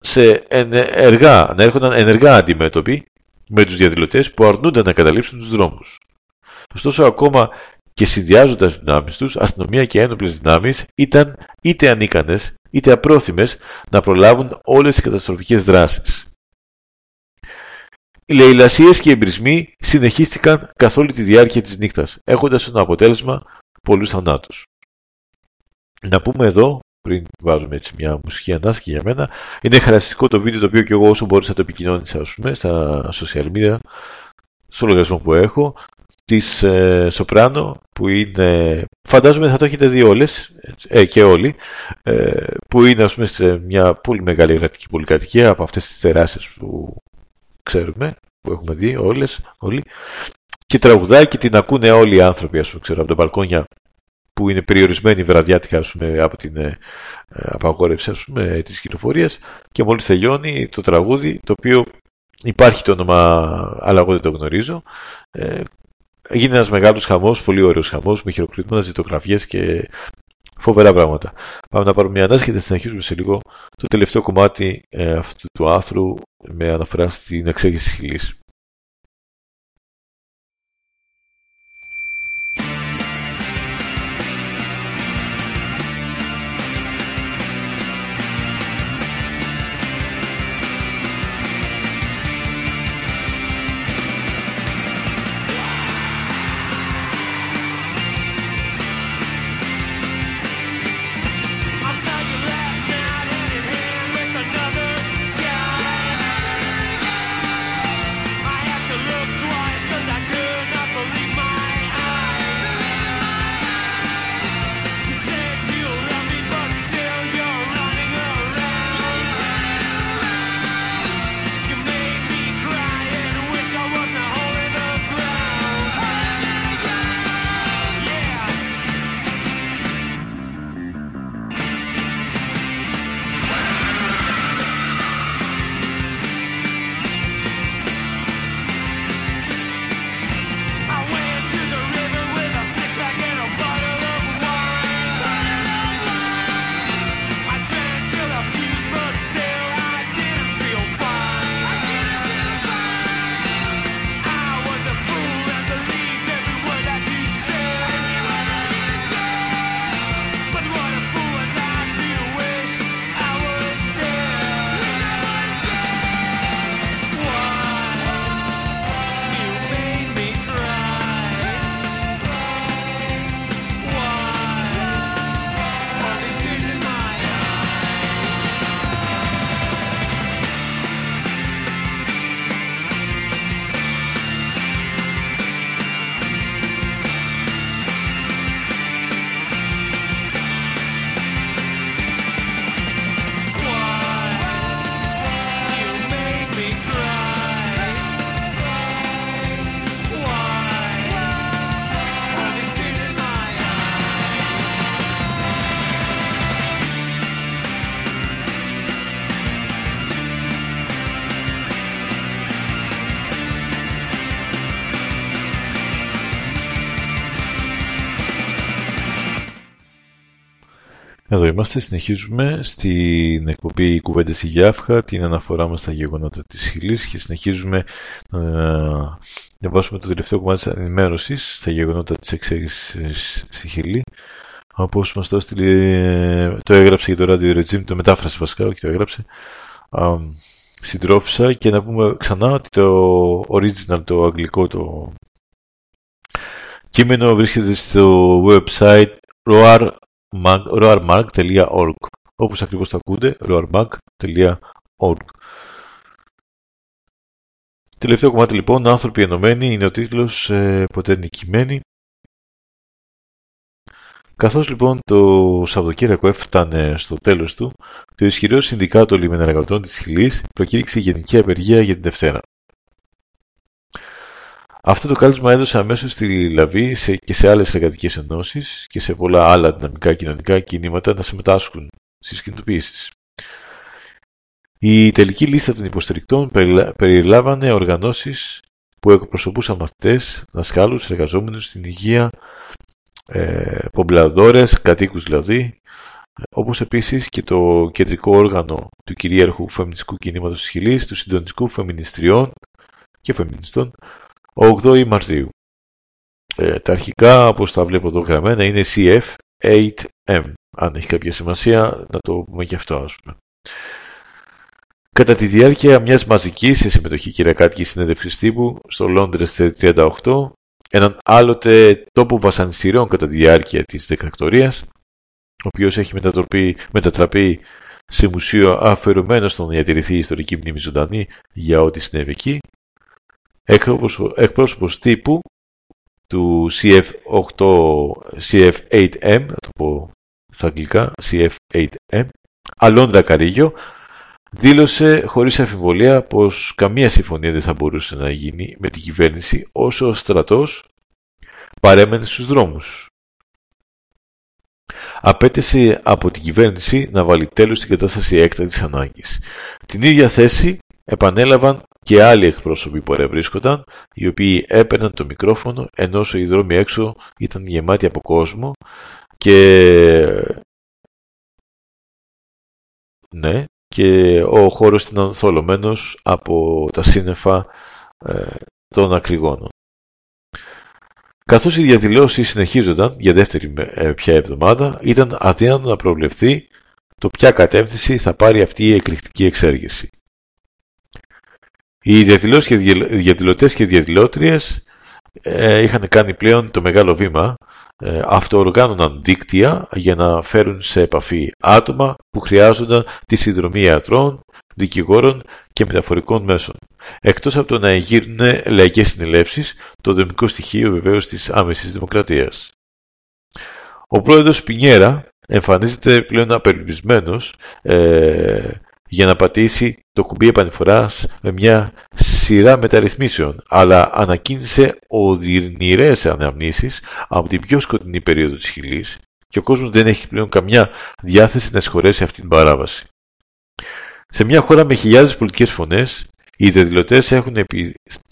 σε ενεργά, να έρχονταν ενεργά αντιμέτωποι με τους διαδηλωτές που αρνούνταν να καταλήψουν τους δρόμους. Ωστόσο, ακόμα και συνδυάζοντας δυνάμεις τους, αστυνομία και ένοπλες δυνάμεις ήταν είτε ανίκανες είτε απρόθυμες να προλάβουν όλες τις καταστροφικές δράσεις. Οι λαιλασίες και οι εμπρισμοί συνεχίστηκαν καθ' όλη τη διάρκεια της νύχτας, έχοντας ως αποτέλεσμα πολλούς θανάτους. Να πούμε εδώ πριν βάζουμε έτσι μια μουσική ανάσκη για μένα. Είναι χαρακτηριστικό το βίντεο το οποίο και εγώ όσο μπορούσα το επικοινώνησα ας πούμε, στα social media, στο λογαριασμό που έχω, της ε, Σοπράνο που είναι, φαντάζομαι θα το έχετε δει όλες ε, και όλοι, ε, που είναι ας πούμε σε μια πολύ μεγάλη εργατική πολυκατοικία από αυτές τις τεράστιες που ξέρουμε, που έχουμε δει όλες, όλοι, και τραγουδάει και την ακούνε όλοι οι άνθρωποι ας πούμε, ξέρω, από τα μπαλκόνια που είναι περιορισμένη βραδιάτικα πούμε, από την ε, απαγόρευση ας πούμε, της κυκλοφορίας και μόλις τελειώνει το τραγούδι το οποίο υπάρχει το όνομα αλλά εγώ δεν το γνωρίζω ε, Έγινε ένας μεγάλος χαμός, πολύ ωραίος χαμός, με χειροκριτήματα, ζητογραφιές και φοβερά πράγματα. Πάμε να πάρουμε μια ανάσκη και θα συνεχίσουμε σε λίγο το τελευταίο κομμάτι ε, αυτού του άθρου με αναφορά στην εξέγερση της χιλής. Είμαστε, συνεχίζουμε στην εκπομπή Κουβέντες στη Γιάφχα, την αναφορά μας στα γεγονότα της Χιλής και συνεχίζουμε να διαβάσουμε το τελευταίο κομμάτι της ενημέρωσης στα γεγονότα της εξέγησης στη Χιλή. Όπως μας το το έγραψε για το Radio Regime, το μετάφρασε βασικά, όχι το έγραψε, συντρόφισα και να πούμε ξανά ότι το original, το αγγλικό, το κείμενο βρίσκεται στο website roar roarmark.org όπως ακριβώς το ακούτε, roarmark.org Τελευταίο κομμάτι λοιπόν, άνθρωποι ενωμένοι, είναι ο τίτλος ε, ποτέ νικημένοι. Καθώς λοιπόν το Σαββατοκύριακο έφτανε στο τέλος του, το ισχυρό συνδικάτο λιμενεργατών της Χιλής προκήρυξε γενική απεργία για την Δευτέρα. Αυτό το κάλεσμα έδωσε αμέσως στη Λαβή σε, και σε άλλες εργατικές ενώσεις και σε πολλά άλλα δυναμικά κοινωνικά κινήματα να συμμετάσχουν στις κινητοποιήσεις. Η τελική λίστα των υποστηρικτών περιλάμβανε οργανώσεις που εκπροσωπούσαν μαθητές, δασκάλους, εργαζόμενους στην υγεία, ε, pobladores, κατοίκους δηλαδή, όπως επίσης και το κεντρικό όργανο του κυρίαρχου φεμινιστικού κινήματος της Χιλής, του συντονιστικού φεμινιστριών και φεμινιστών, 8 Μαρτίου. Ε, τα αρχικά, όπως τα βλέπω εδώ γραμμένα, είναι CF8M. Αν έχει κάποια σημασία, να το πούμε και αυτό, ας πούμε. Κατά τη διάρκεια μιας μαζικής σε συμμετοχή κυριακάτικη συνέντευξης τύπου στο Λόντρες 38, έναν άλλοτε τόπο βασανιστήριων κατά τη διάρκεια της δεκτακτορίας, ο οποίος έχει μετατραπεί σε μουσείο αφαιρουμένο στο να διατηρηθεί η ιστορική μνήμη ζωντανή για ό,τι συνέβη εκεί, εκπρόσωπος τύπου του CF8, CF8M, να το πω στα αγγλικά, CF8M, Αλόντρα Καρίγιο, δήλωσε χωρίς αφιβολία πως καμία συμφωνία δεν θα μπορούσε να γίνει με την κυβέρνηση όσο ο στρατός παρέμενε στους δρόμους. Απέτησε από την κυβέρνηση να βάλει τέλος στην κατάσταση έκτακτης ανάγκης. Την ίδια θέση επανέλαβαν και άλλοι εκπρόσωποι που βρίσκονταν, οι οποίοι έπαιρναν το μικρόφωνο ενώ οι δρόμοι έξω ήταν γεμάτοι από κόσμο και ναι, και ο χώρος ήταν θολωμένος από τα σύννεφα ε, των ακριγόνων. Καθώς οι διαδηλώσεις συνεχίζονταν για δεύτερη ε, πια εβδομάδα, ήταν αδύνατο να προβλεφθεί το ποια κατεύθυνση θα πάρει αυτή η εκρηκτική εξέργηση. Οι διαδηλώσεις και διαδηλωτές και διαδηλώτριες ε, είχαν κάνει πλέον το μεγάλο βήμα, ε, αυτοοργάνωναν δίκτυα για να φέρουν σε επαφή άτομα που χρειάζονταν τη συνδρομή ιατρών, δικηγόρων και μεταφορικών μέσων. Εκτός από το να εγείρουν λαϊκές συνελεύσεις, το δομικό στοιχείο βεβαίως της άμεσης δημοκρατίας. Ο πρόεδρος Πινιέρα εμφανίζεται πλέον απελπισμένος ε, για να πατήσει το κουμπί επανηφοράς με μια σειρά μεταρρυθμίσεων, αλλά ανακοίνησε οδυνηρές αναμνήσεις από την πιο σκοτεινή περίοδο της Χιλής και ο κόσμος δεν έχει πλέον καμιά διάθεση να συγχωρέσει αυτή την παράβαση. Σε μια χώρα με χιλιάδες πολιτικές φωνές, οι διαδηλωτές έχουν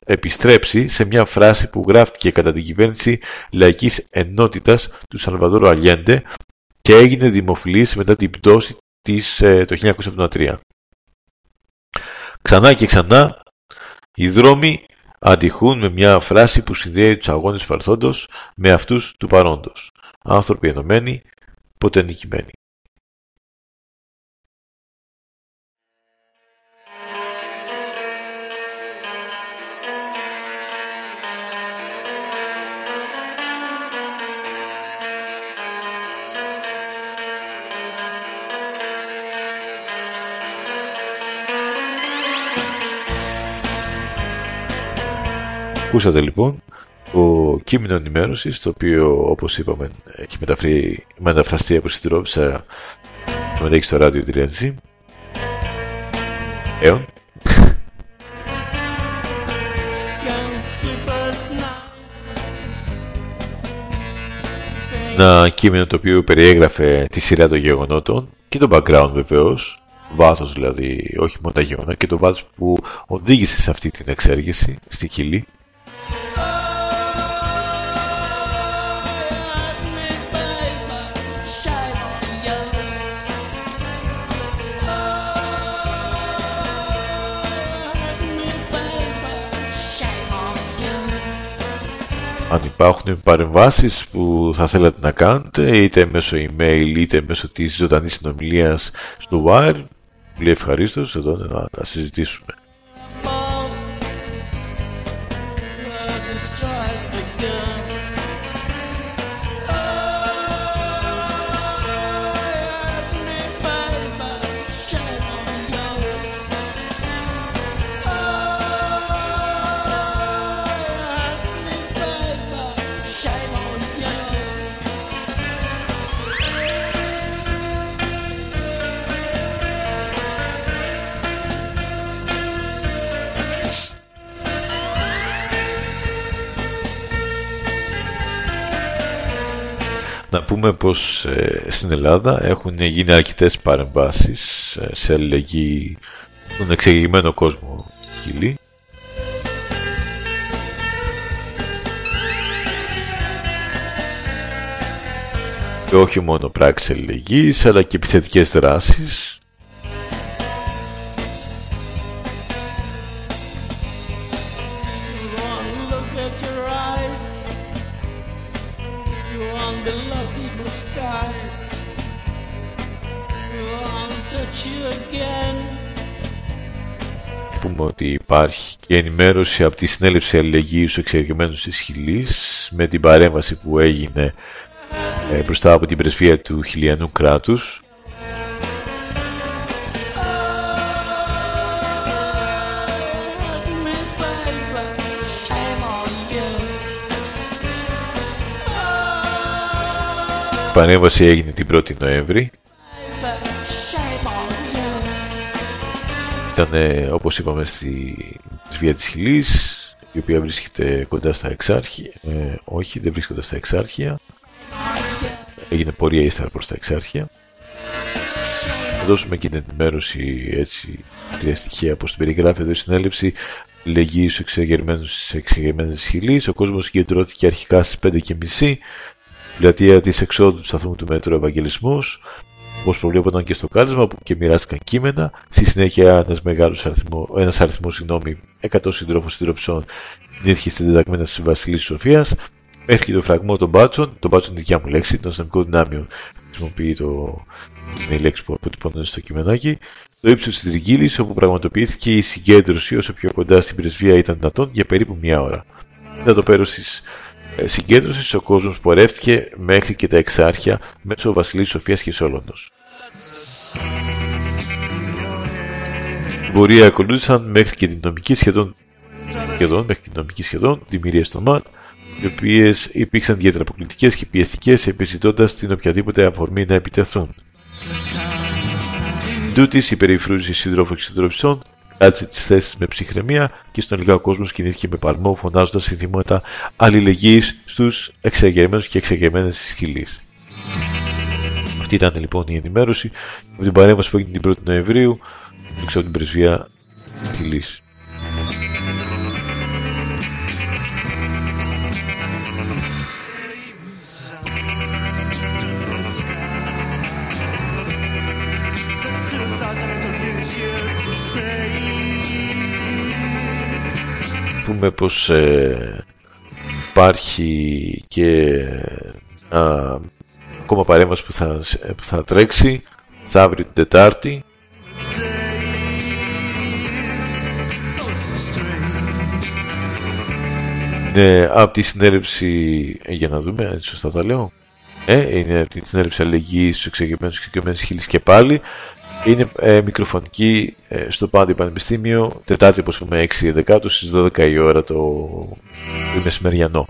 επιστρέψει σε μια φράση που γράφτηκε κατά την κυβέρνηση λαϊκής ενότητας του Σαλβαδόρο Αλιέντε και έγινε δημοφιλής μετά την πτώση της ε, το 1973. Ξανά και ξανά οι δρόμοι αντιχούν με μια φράση που συνδέει τους αγώνες του παρελθόντος με αυτούς του παρόντος. Άνθρωποι ενωμένοι, ποτέ νικημένοι. Ακούσατε λοιπόν το κείμενο ενημέρωσης, το οποίο όπως είπαμε έχει μεταφραστεί, μεταφραστεί από συντρόφισσα το μετέχει στο ράδιο Τριέντζι. Έων. Ένα κείμενο το οποίο περιέγραφε τη σειρά των γεγονότων και το background βεβαίως, βάθος δηλαδή, όχι μόνο τα γεγονότα και το βάθος που οδήγησε σε αυτή την εξέργηση στη Χιλή. Αν υπάρχουν παρεμβάσεις που θα θέλατε να κάνετε είτε μέσω email είτε μέσω της ζωντανής συνομιλίας στο Wire πολύ ευχαρίστως εδώ να τα συζητήσουμε. Να πούμε πως ε, στην Ελλάδα έχουν γίνει αρκετές παρεμβάσεις ε, σε αλληλεγγύη στον εξεγεγμένο κόσμο Κιλή. Και όχι μόνο πράξεις αλληλεγγύης αλλά και επιθετικές δράσεις πούμε ότι υπάρχει και ενημέρωση από τη συνέλευση αλληλεγγύης στους εξεργημένους της Χιλής με την παρέμβαση που έγινε ε, μπροστά από την πρεσβεία του χιλιανού κράτους. Η παρέμβαση έγινε την 1η Νοέμβρη ήταν όπως είπαμε στη Σβία της Χιλής η οποία βρίσκεται κοντά στα εξάρχεια ε, όχι δεν βρίσκεται στα εξάρχεια. Έγινε πορεία ύστερα προς τα εξάρχεια. Δώσουμε και την ενημέρωση έτσι τρία στοιχεία όπως την περιγράφει εδώ η συνέλευση. Λεγεί στους εξεγερμένους εξεγερμένες χιλής. Ο κόσμος συγκεντρώθηκε αρχικά στις 5.30 πλατεία της εξόδου του σταθμού του μέτρου Ευαγγελισμούς όπω προβλέπονταν και στο κάλεσμα που και μοιράστηκαν κείμενα. Στη συνέχεια ένας μεγάλος αριθμό, ένας αριθμός, συγγνώμη, 100 συντρόφων συντροψών νύχθηκε στην διδαγμένα τη Βασιλής Σοφίας. Μέχρι και το φραγμό των μπάτσων, το μπάτσον είναι δικιά μου λέξη, των αστυνομικών δυνάμεων χρησιμοποιεί το, η λέξη που αποτυπώνεται στο κειμενάκι. Το ύψος της Τριγύλη, όπου πραγματοποιήθηκε η συγκέντρωση όσο πιο κοντά στην πρεσβεία ήταν δυνατόν για περίπου μία ώρα. Μετά το πέρος της ε, συγκέντρωσης, ο κόσμος πορεύτηκε μέχρι και τα εξάρχεια μέσω Βασιλής Σοφίας και Σόλωνο. Μπορεί ακολούθησαν μέχρι και την νομική σχεδόν, σχεδόν μέχρι την νομική σχεδόν δημιουργία των ΜΑΤ, οι οποίες υπήρξαν ιδιαίτερα αποκλειτικέ και πιεστικές, επιζητώντας την οποιαδήποτε αφορμή να επιτεθούν. Τούτη η περιφρούση σύντροφων και συντροφιστών κράτησε τις θέσεις με ψυχραιμία και στον ο κόσμο κινήθηκε με παλμό, φωνάζοντας συνθήματα αλληλεγγύης στους εξεγερμένου και εξεγερμένε της χιλή. Αυτή ήταν λοιπόν η ενημέρωση από την παρέμβαση που έγινε την 1η Νοεμβρίου έξω από την πρεσβεία Χιλής. πούμε πως ε, υπάρχει και α, ακόμα παρέμβαση που θα, που θα τρέξει θα αύριο την Τετάρτη. Είναι από τη συνέλευση ε, για να δούμε αν σωστά τα λέω. Ε, είναι από τη συνέλευση αλληλεγγύης στους εξεγεμένους και χίλις και πάλι. Είναι ε, μικροφωνική ε, στο Πάντιο Πανεπιστήμιο, Τετάρτη όπως πούμε 6 δεκάτου στις 12 η ώρα το, το μεσημεριανό.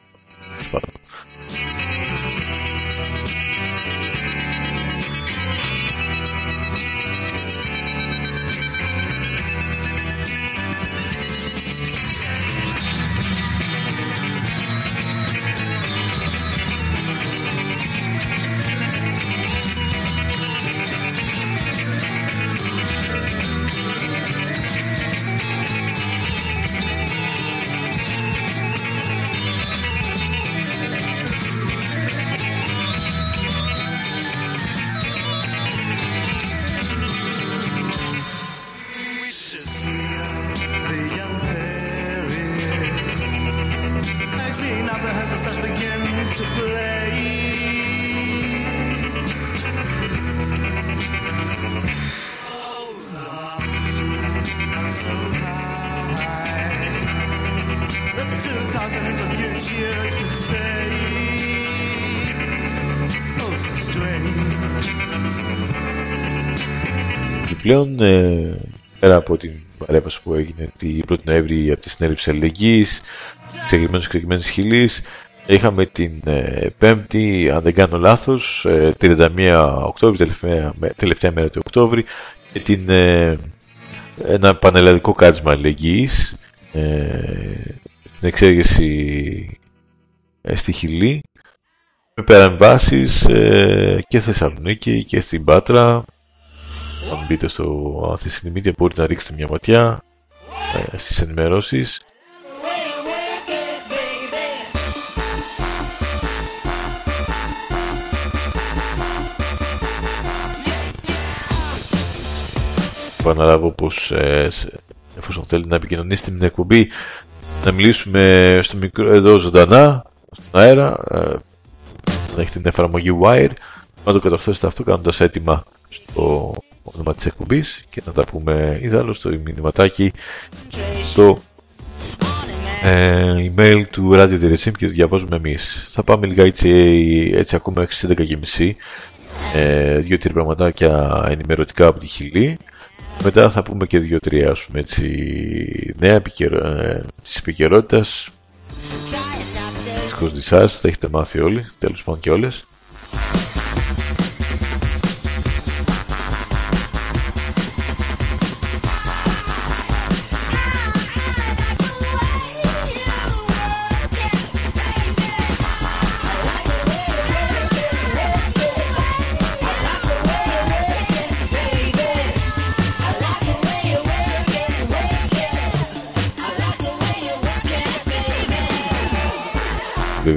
Πλέον ε, πέρα από την παρέμβαση που έγινε την 1η Νοέμβρη από τη συνέλευση αλληλεγγύης ξεκινημένους και ξεκινημένης χιλής είχαμε την ε, 5η αν δεν κάνω λάθος ε, 31 Οκτώβρη τελευταία, τελευταία μέρα του Οκτώβρη και την, ε, ένα πανελλαδικό κάρισμα αλληλεγγύης ε, την εξέγερση ε, στη Χιλή με παρεμβάσεις ε, και στη Θεσσαλονίκη και στην Πάτρα αν μπείτε στο Athens Media μπορείτε να ρίξετε μια ματιά ε, στις ενημερώσεις. Επαναλάβω πως ε, εφόσον θέλετε να επικοινωνήσετε με την εκπομπή να μιλήσουμε στο μικρό εδώ ζωντανά στον αέρα ε, να έχετε την εφαρμογή Wire να το καταφέρετε αυτό κάνοντας έτοιμα στο όνομα της εκπομπής και να τα πούμε ιδάλλως στο μηνυματάκι στο ε, email του Radio Direcim και το διαβάζουμε εμείς. Θα πάμε λίγα έτσι, έτσι ακόμα μέχρι τις 11.30 ε, δύο-τρία πραγματάκια ενημερωτικά από τη Χιλή. Μετά θα πούμε και δύο-τρία έτσι νέα επικαιρο... ε, της επικαιρότητας της θα έχετε μάθει όλοι, τέλος πάντων και όλες.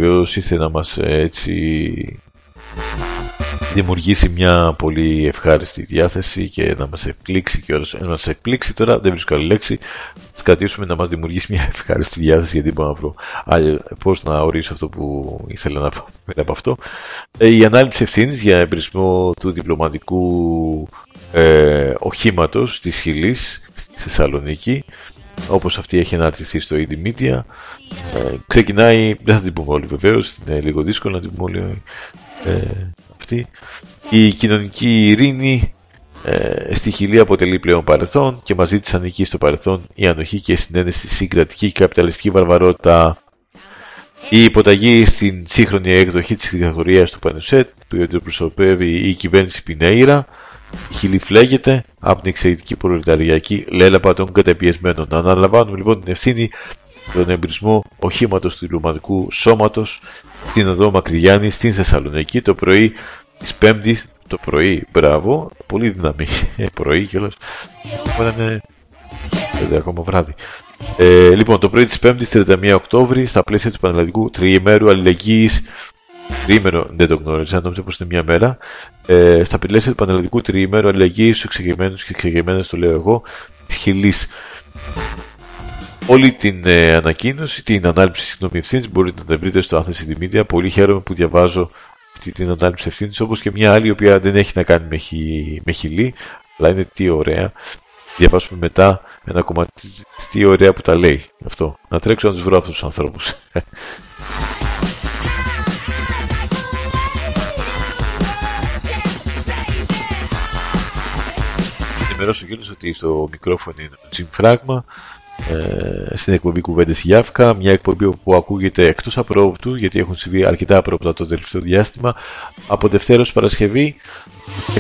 Βεβαίως ήθελε να μας έτσι δημιουργήσει μια πολύ ευχάριστη διάθεση και να μας εκπλήξει και όλος, να μας εκπλήξει τώρα, δεν βρίσκω άλλη λέξη, να κρατήσουμε να μας δημιουργήσει μια ευχάριστη διάθεση γιατί μπορώ να βρω πώς να ορίσω αυτό που ήθελα να πω μετά από αυτό. Ε, η ανάληψη ευθύνης για εμπρισμό του διπλωματικού ε, οχήματος της Χιλής στη Θεσσαλονίκη όπως αυτή έχει αναρτηθεί στο Indie Media. Ε, ξεκινάει, δεν θα την πούμε όλοι βεβαίως είναι λίγο δύσκολο να την πούμε όλοι ε, αυτή. Η κοινωνική ειρήνη ε, στη Χιλή αποτελεί πλέον παρελθόν και μαζί της ανήκει στο παρελθόν η ανοχή και η συνένεση συγκρατική και καπιταλιστική βαρβαρότητα. Η υποταγή στην σύγχρονη έκδοχη της δικτατορίας του Πανεσέτ που αντιπροσωπεύει η κυβέρνηση Πινέιρα η Χιλή φλέγεται από την εξαιρετική προλεταριακή λέλαπα των κατεπιεσμένων. Να αναλαμβάνουμε λοιπόν την ευθύνη τον εμπρισμό οχήματος του διπλωματικού σώματος στην οδό Μακρυγιάννη στην Θεσσαλονίκη το πρωί της Πέμπτης. Το πρωί, μπράβο, πολύ δύναμη. Ε, πρωί κιόλας. Ήταν ε, ακόμα βράδυ. Ε, λοιπόν, το πρωί της 5η 31 Οκτώβρη, στα πλαίσια του Πανελλαδικού Τριημέρου Αλληλεγγύης Τριήμερο δεν το γνώριζα, νόμιζα πως είναι μια μέρα. Ε, στα πλαίσια του Πανελλαδικού Τριήμερου αλληλεγγύη στους εξεγερμένου και εξεγερμένε, το λέω εγώ, τη Χιλή. Όλη την ε, ανακοίνωση, την ανάληψη συγγνώμη ευθύνης μπορείτε να την βρείτε στο Athens City Media. Πολύ χαίρομαι που διαβάζω αυτή την ανάληψη ευθύνης, όπως και μια άλλη η οποία δεν έχει να κάνει με, χι, με χιλή, αλλά είναι τι ωραία. Διαβάσουμε μετά ένα κομμάτι τι ωραία που τα λέει αυτό. Να τρέξω να τους βρω αυτούς τους ανθρώπους. ενημερώσω κιόλας ότι στο μικρόφωνο είναι το Jim Fragma ε, στην εκπομπή Κουβέντες Γιάφκα, μια εκπομπή που ακούγεται εκτός απρόπτου γιατί έχουν συμβεί αρκετά απρόπτα το τελευταίο διάστημα από Δευτέρα Παρασκευή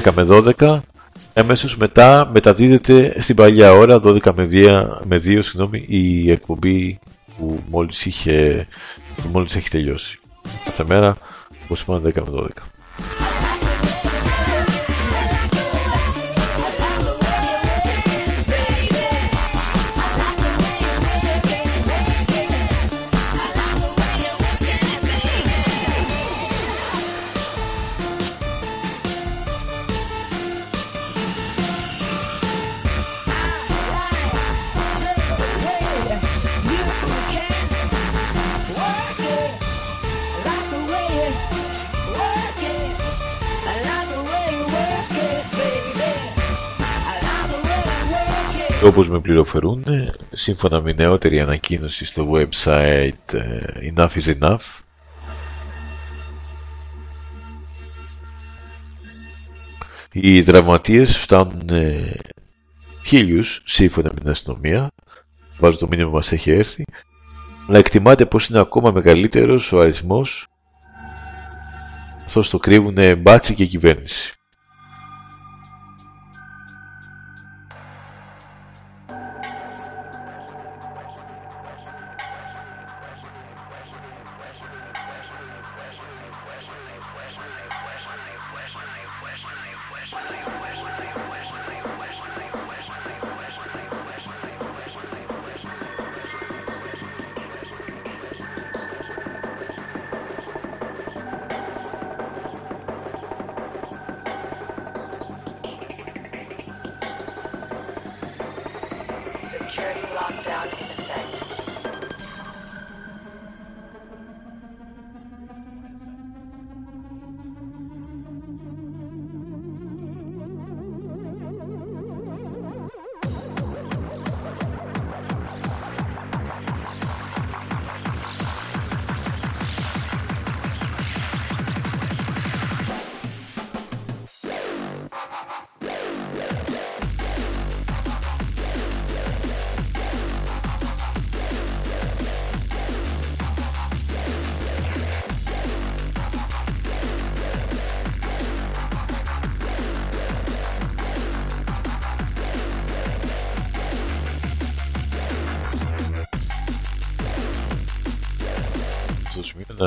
10 με 12 Εμέσως μετά μεταδίδεται στην παλιά ώρα 12 με 2, με 2 συγγνώμη, η εκπομπή που μόλις, είχε, που μόλις έχει τελειώσει. Κάθε μέρα, όπως είπαμε, 10 με 12. Όπως με πληροφορούν, σύμφωνα με νεότερη ανακοίνωση στο website ε, Enough is Enough, οι δραματίες φτάνουν ε, χίλιους σύμφωνα με την αστυνομία, βάζω το μήνυμα που μας έχει έρθει, αλλά εκτιμάται πως είναι ακόμα μεγαλύτερος ο αριθμός, αυτός το κρύβουν μπάτσι και κυβέρνηση.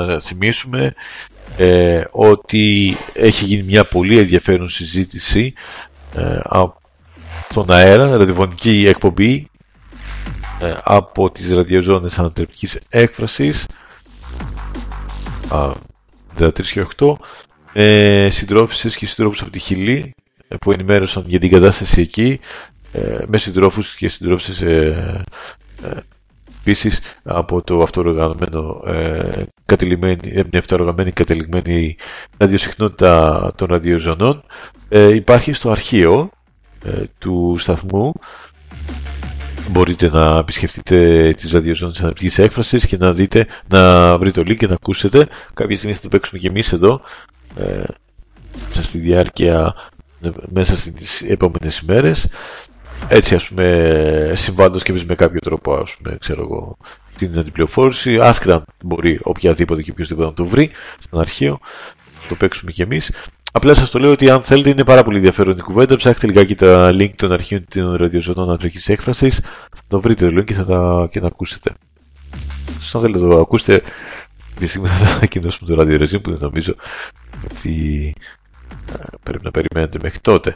Να θυμίσουμε ε, ότι έχει γίνει μια πολύ ενδιαφέρον συζήτηση ε, από τον αέρα, ραδιοφωνική εκπομπή ε, από τις ραδιοζώνες ανατρεπτικής έκφρασης 13 και 8 ε, συντρόφισσες και συντρόφους από τη Χιλή ε, που ενημέρωσαν για την κατάσταση εκεί ε, με συντρόφους και συντρόφισσες ε, ε, επίσης από το αυτοοργανωμένο ε, ε, μια αυτοοργανωμένη κατεληγμένη ραδιοσυχνότητα των ραδιοζωνών ε, υπάρχει στο αρχείο ε, του σταθμού μπορείτε να επισκεφτείτε τις ραδιοζώνες αναπτύξης έκφρασης και να δείτε, να βρείτε το link και να ακούσετε. Κάποια στιγμή θα το παίξουμε και εμείς εδώ, ε, στη διάρκεια, μέσα στις επόμενες ημέρες. Έτσι, ας πούμε, συμβάλλοντας και εμείς με κάποιο τρόπο, ας πούμε, ξέρω εγώ, την αντιπληροφόρηση, άσχετα μπορεί οποιαδήποτε και οποιοδήποτε να το βρει στο αρχείο, το παίξουμε και εμείς. Απλά σας το λέω ότι αν θέλετε είναι πάρα πολύ ενδιαφέρον η κουβέντα. Ψάχτε λιγάκι τα link των αρχείων των ραδιοζωνών αντρική έκφρασης. Θα το βρείτε το link και θα τα και να ακούσετε. Αν θέλετε να το ακούσετε, μια στιγμή θα ανακοινώσουμε το ραδιορεζίμ που δεν νομίζω ότι ε, πρέπει να περιμένετε μέχρι τότε.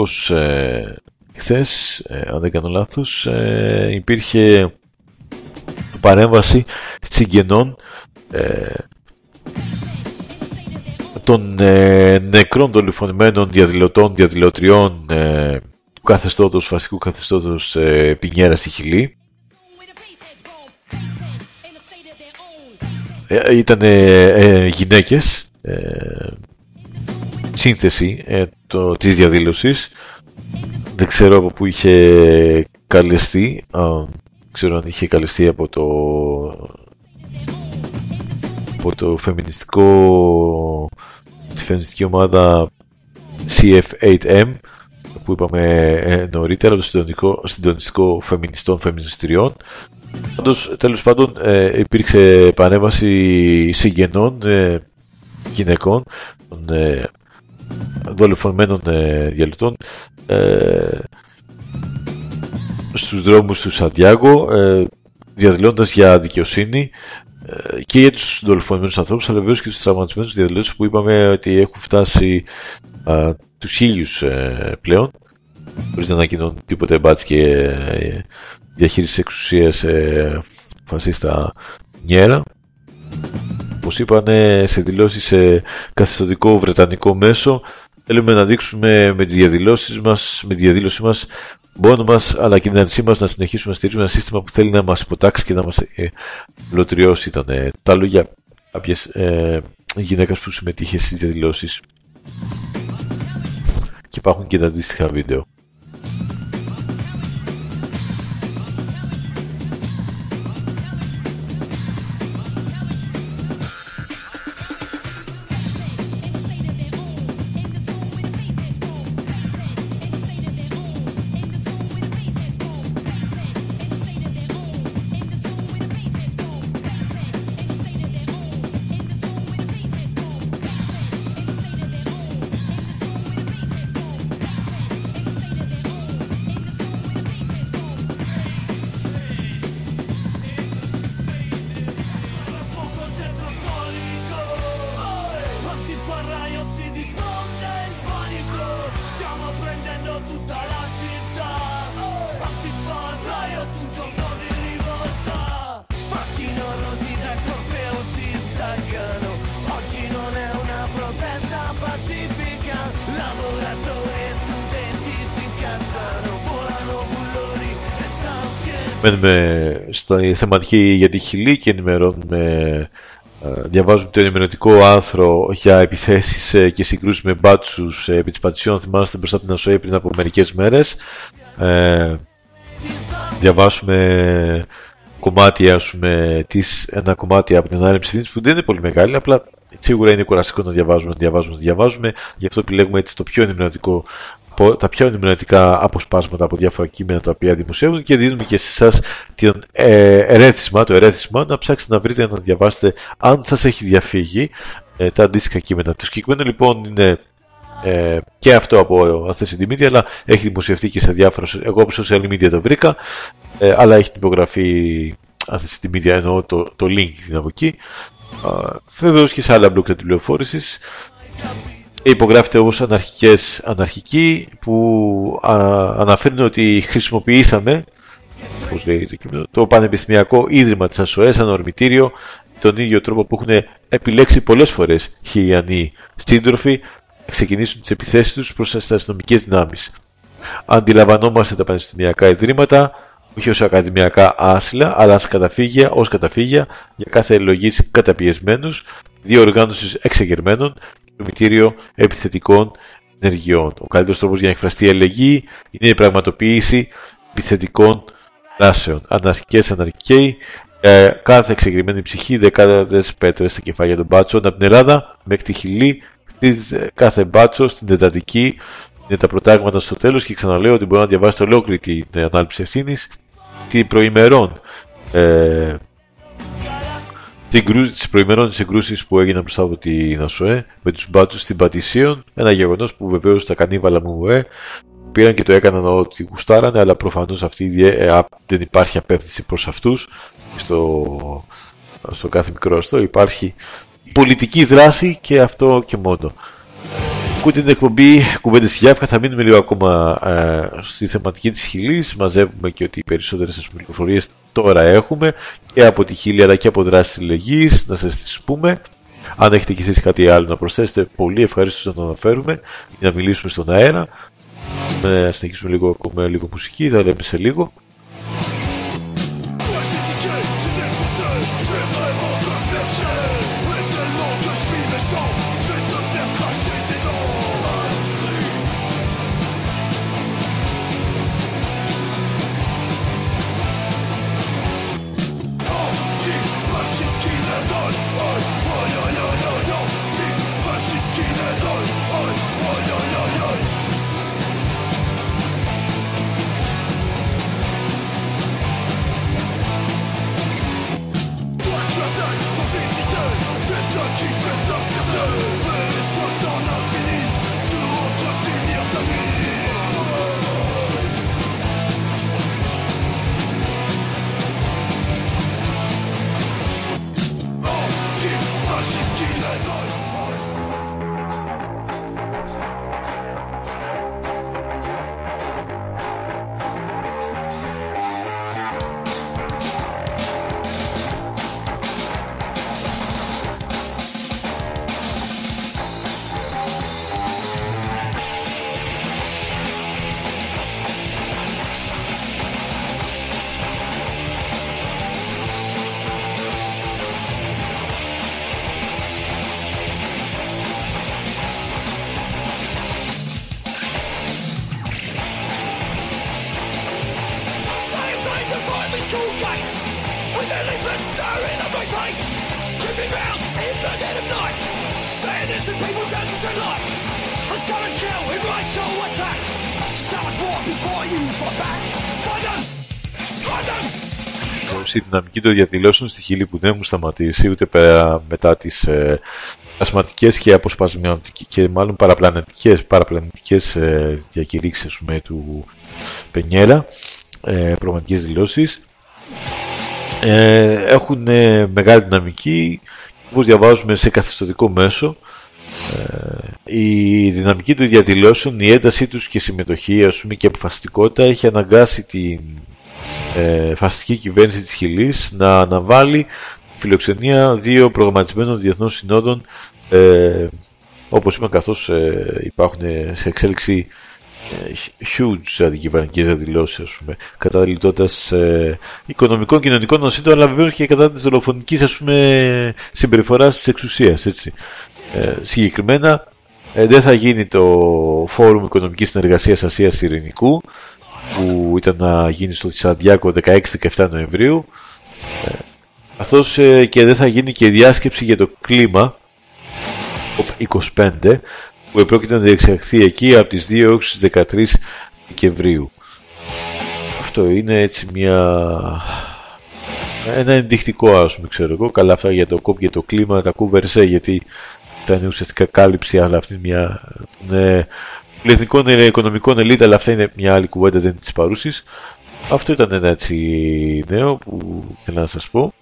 Πως ε, χθες, ε, αν δεν κάνω λάθος, ε, υπήρχε παρέμβαση συγγενών ε, των ε, νεκρών δολοφονημένων διαδηλωτών, διαδηλωτριών ε, του καθεστώτος, φασικού καθεστώτος ε, Πινιέρα στη Χιλή. Ε, ήταν γυναίκες σύνθεση ε, το, της διαδήλωσης. Δεν ξέρω από πού είχε καλεστεί. Α, ξέρω αν είχε καλεστεί από το από το φεμινιστικό τη φεμινιστική ομάδα CF8M που είπαμε ε, νωρίτερα το συντονιστικό, συντονιστικό φεμινιστών φεμινιστριών Πάντως, τέλος πάντων ε, υπήρξε πανέβαση συγγενών ε, γυναικών των ε, δολοφονημένων ε, διαλυτών ε, στους δρόμους του Σαντιάγκο ε, διαδηλώντας για δικαιοσύνη ε, και για τους δολοφονημένους ανθρώπους αλλά βεβαίως και τους τραυματισμένους διαδηλώτες που είπαμε ότι έχουν φτάσει α, τους χίλιους ε, πλέον. Χωρίς να ανακοινώνουν τίποτε μπάτς και ε, διαχείρισης εξουσίας ε, φασίστα Νιέρα όπως είπαν σε δηλώσεις σε καθιστοτικό βρετανικό μέσο. Θέλουμε να δείξουμε με τις διαδηλώσεις μας, με τη διαδήλωσή μας μόνο μας αλλά και την αντισή μας να συνεχίσουμε να στηρίζουμε ένα σύστημα που θέλει να μας υποτάξει και να μας ε, λωτριώσει. Ήταν ε, τα λόγια κάποιες ε, γυναίκας που συμμετείχε στις διαδηλώσεις. Και υπάρχουν και τα αντίστοιχα βίντεο μένουμε στη θεματική για τη Χιλή και ενημερώνουμε ε, διαβάζουμε το ενημερωτικό άρθρο για επιθέσεις ε, και συγκρούσεις με μπάτσους ε, επί της Πατησιών. Θυμάστε μπροστά από την ΑΣΟΕ πριν από μερικές μέρες ε, διαβάσουμε κομμάτια πούμε, της, ένα κομμάτι από την άρεμψη που δεν είναι πολύ μεγάλη απλά σίγουρα είναι κουραστικό να διαβάζουμε, να διαβάζουμε, να διαβάζουμε. Γι' αυτό επιλέγουμε έτσι το πιο ενημερωτικό τα πιο ενημερωτικά αποσπάσματα από διάφορα κείμενα τα οποία δημοσιεύουν και δίνουμε και σε εσάς το ε, ερέθισμα, το ερέθισμα να ψάξετε να βρείτε να διαβάσετε αν σας έχει διαφύγει ε, τα αντίστοιχα κείμενα. Το συγκεκριμένο λοιπόν είναι ε, και αυτό από αυτές τη media αλλά έχει δημοσιευτεί και σε διάφορα εγώ από social media το βρήκα ε, αλλά έχει την υπογραφή αυτές τη media εννοώ το, το link από εκεί Βεβαίως και σε άλλα μπλοκ τηλεοφόρησης υπογράφεται όπως αναρχικές, αναρχική που α, αναφέρουν ότι χρησιμοποιήσαμε όπως λέει το, κείμενο, το Πανεπιστημιακό Ίδρυμα της ΑΣΟΕ σαν ορμητήριο τον ίδιο τρόπο που έχουν επιλέξει πολλές φορές χιλιανοί σύντροφοι να ξεκινήσουν τις επιθέσεις τους προς τις αστυνομικές δυνάμεις. Αντιλαμβανόμαστε τα πανεπιστημιακά ιδρύματα όχι ως ακαδημιακά άσυλα, αλλά ως καταφύγια, ως καταφύγια για κάθε λογής καταπιεσμένους, διοργάνωσης εξεγερμένων ορμητήριο επιθετικών ενεργειών. Ο καλύτερος τρόπος για να εκφραστεί η αλληλεγγύη είναι η πραγματοποίηση επιθετικών δράσεων. Αναρχικές, αναρχικοί, ε, κάθε εξεγρημένη ψυχή, δεκάδες πέτρες στα κεφάλια των μπάτσων από την Ελλάδα μέχρι τη Χιλή, κάθε μπάτσο στην τετατική είναι τα προτάγματα στο τέλος και ξαναλέω ότι μπορεί να διαβάσετε ολόκληρη την ανάληψη ευθύνης την προημερών ε, τις προημερών συγκρούσεις που έγιναν μπροστά από την ΑΣΟΕ με τους μπάτσους στην Πατησίων. Ένα γεγονός που βεβαίως τα κανίβαλα μου ε, πήραν και το έκαναν ό,τι γουστάρανε, αλλά προφανώς αυτή ε, δεν υπάρχει απεύθυνση προς αυτούς. Στο, στο κάθε μικρό αστό υπάρχει πολιτική δράση και αυτό και μόνο. Ακούτε την εκπομπή Κουβέντες Γιάφκα. Θα μείνουμε λίγο ακόμα ε, στη θεματική της Χιλής. Μαζεύουμε και ότι οι περισσότερες πληροφορίες τώρα έχουμε και από τη Χίλη αλλά και από δράσεις συλλογής. Να σας τις πούμε. Αν έχετε κι εσείς κάτι άλλο να προσθέσετε, πολύ ευχαρίστως να το αναφέρουμε για να μιλήσουμε στον αέρα. Να συνεχίσουμε λίγο ακόμα λίγο μουσική. Θα λέμε σε λίγο. Η δυναμική των διαδηλώσεων στη Χιλή που δεν μου σταματήσει ούτε πέρα μετά τις ε, ασματικές και αποσπασμιωτικές και μάλλον παραπλανητικές, παραπλανητικές ε, διακηρύξεις με του Πενιέρα ε, προγραμματικές δηλώσεις. Ε, έχουν ε, μεγάλη δυναμική. Όπως διαβάζουμε σε καθιστοτικό μέσο ε, η δυναμική των διαδηλώσεων, η έντασή τους και η συμμετοχή ας πούμε, και η αποφασιστικότητα έχει αναγκάσει την ε, φαστική κυβέρνηση της Χιλής να αναβάλει φιλοξενία δύο προγραμματισμένων διεθνών συνόδων ε, όπως είπαμε καθώς ε, υπάρχουν σε εξέλιξη huge αντικυβερνικές διαδηλώσεις ας πούμε κατά λιτότητας ε, οικονομικών κοινωνικών νοσήτων αλλά βεβαίως και κατά της δολοφονικής ας πούμε συμπεριφοράς της εξουσίας έτσι. Ε, συγκεκριμένα ε, δεν θα γίνει το Φόρουμ Οικονομικής Συνεργασίας Ασίας Ειρηνικού που ήταν να γίνει στο Σαντιάκο 16-17 Νοεμβρίου ε, καθώς ε, και δεν θα γίνει και διάσκεψη για το κλίμα 25 που επρόκειται να διεξαχθεί εκεί από τις 2 έως τις 13 Δεκεμβρίου. Αυτό είναι έτσι μια... ένα ενδεικτικό ας πούμε ξέρω εγώ, καλά αυτά για το κόπ για το κλίμα, τα κουβερσέ γιατί ήταν ουσιαστικά κάλυψη αλλά αυτή είναι μια ναι, εθνικών οικονομικών ελίτ αλλά αυτά είναι μια άλλη κουβέντα δεν είναι της παρούσης. Αυτό ήταν ένα έτσι νέο που θέλω να σας πω.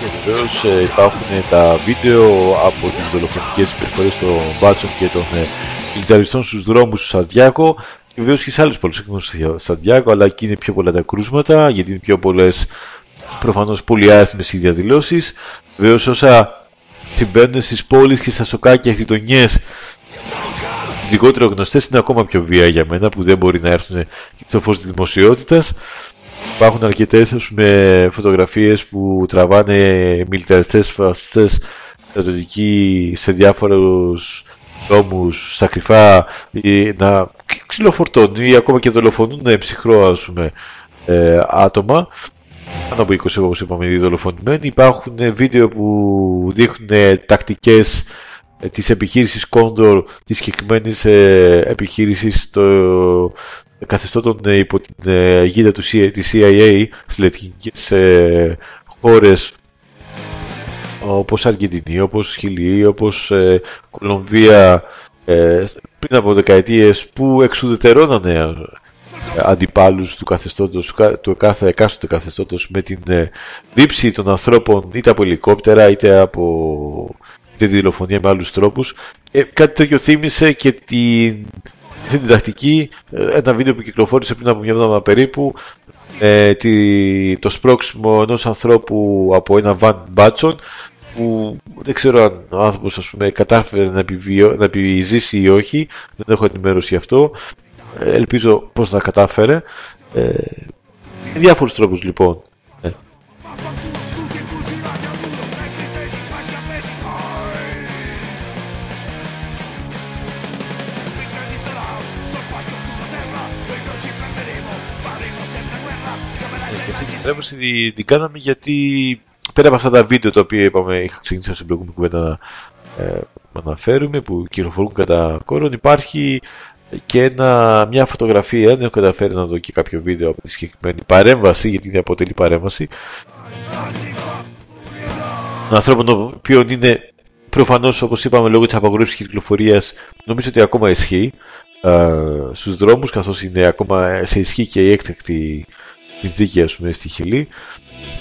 Και βεβαίως ε, υπάρχουν τα βίντεο από τις δολοφονικές περιφορές των μπάτσων και των λιταριστών στους δρόμους του Σαντιάκο και βεβαίως και σε άλλες πόλεις στο Σαντιάκο αλλά εκεί είναι πιο πολλά τα κρούσματα γιατί είναι πιο πολλές προφανώς πολύ άθμες οι διαδηλώσεις. Βεβαίως όσα συμβαίνουν στις πόλεις και στα σοκάκια γειτονιές λιγότερο γνωστές είναι ακόμα πιο βία για μένα που δεν μπορεί να έρθουν στο φως της δημοσιότητας. Υπάρχουν αρκετές ας πούμε, φωτογραφίες που τραβάνε μιλιταριστές φασιστές στρατιωτικοί σε διάφορους δρόμους στα κρυφά ή να ξυλοφορτώνουν ή ακόμα και δολοφονούν ψυχρό ας πούμε, ε, άτομα. Πάνω από 20 όπως είπαμε οι δολοφονημένοι. Υπάρχουν βίντεο που δείχνουν τακτικές ε, της επιχείρησης Condor της συγκεκριμένης ε, επιχείρησης στο καθεστώτων ε, υπό την ε, αιγίδα του της CIA στις λατινικές ε, χώρες όπως Αργεντινή, όπως Χιλή, όπως ε, Κολομβία ε, πριν από δεκαετίες που εξουδετερώνανε ε, αντιπάλους του καθεστώτος, του κάθε εκάστοτε καθεστώτος με την ε, δίψη των ανθρώπων είτε από ελικόπτερα είτε από τη δολοφονία με άλλους τρόπους. Ε, κάτι τέτοιο θύμισε και την αυτή την τακτική, ε, ένα βίντεο που κυκλοφόρησε πριν από μια εβδομάδα περίπου, ε, τη, το σπρώξιμο ενός ανθρώπου από ένα βαν μπάτσον που δεν ξέρω αν ο άνθρωπος ας πούμε κατάφερε να, επιβιώ, να επιζήσει ή όχι, δεν έχω ενημέρωση γι' αυτό, ε, ελπίζω πως να κατάφερε. Ε, διάφορους τρόπους λοιπόν. Στρέφωση την, την κάναμε γιατί πέρα από αυτά τα βίντεο τα οποία είπαμε, είχα ξεκινήσει στην προηγούμενη κουβέντα να ε, αναφέρουμε που κυκλοφορούν κατά κόρον, υπάρχει και ένα, μια φωτογραφία, δεν έχω καταφέρει να δω και κάποιο βίντεο από τη συγκεκριμένη παρέμβαση, γιατί είναι αποτελεί παρέμβαση. Των ανθρώπων των οποίων είναι προφανώς, όπως είπαμε, λόγω της απαγορεύσης κυκλοφορίας, νομίζω ότι ακόμα ισχύει ε, στους δρόμους, καθώς είναι ακόμα σε ισχύ και η έκτακτη δίκη ας πούμε στη Χιλή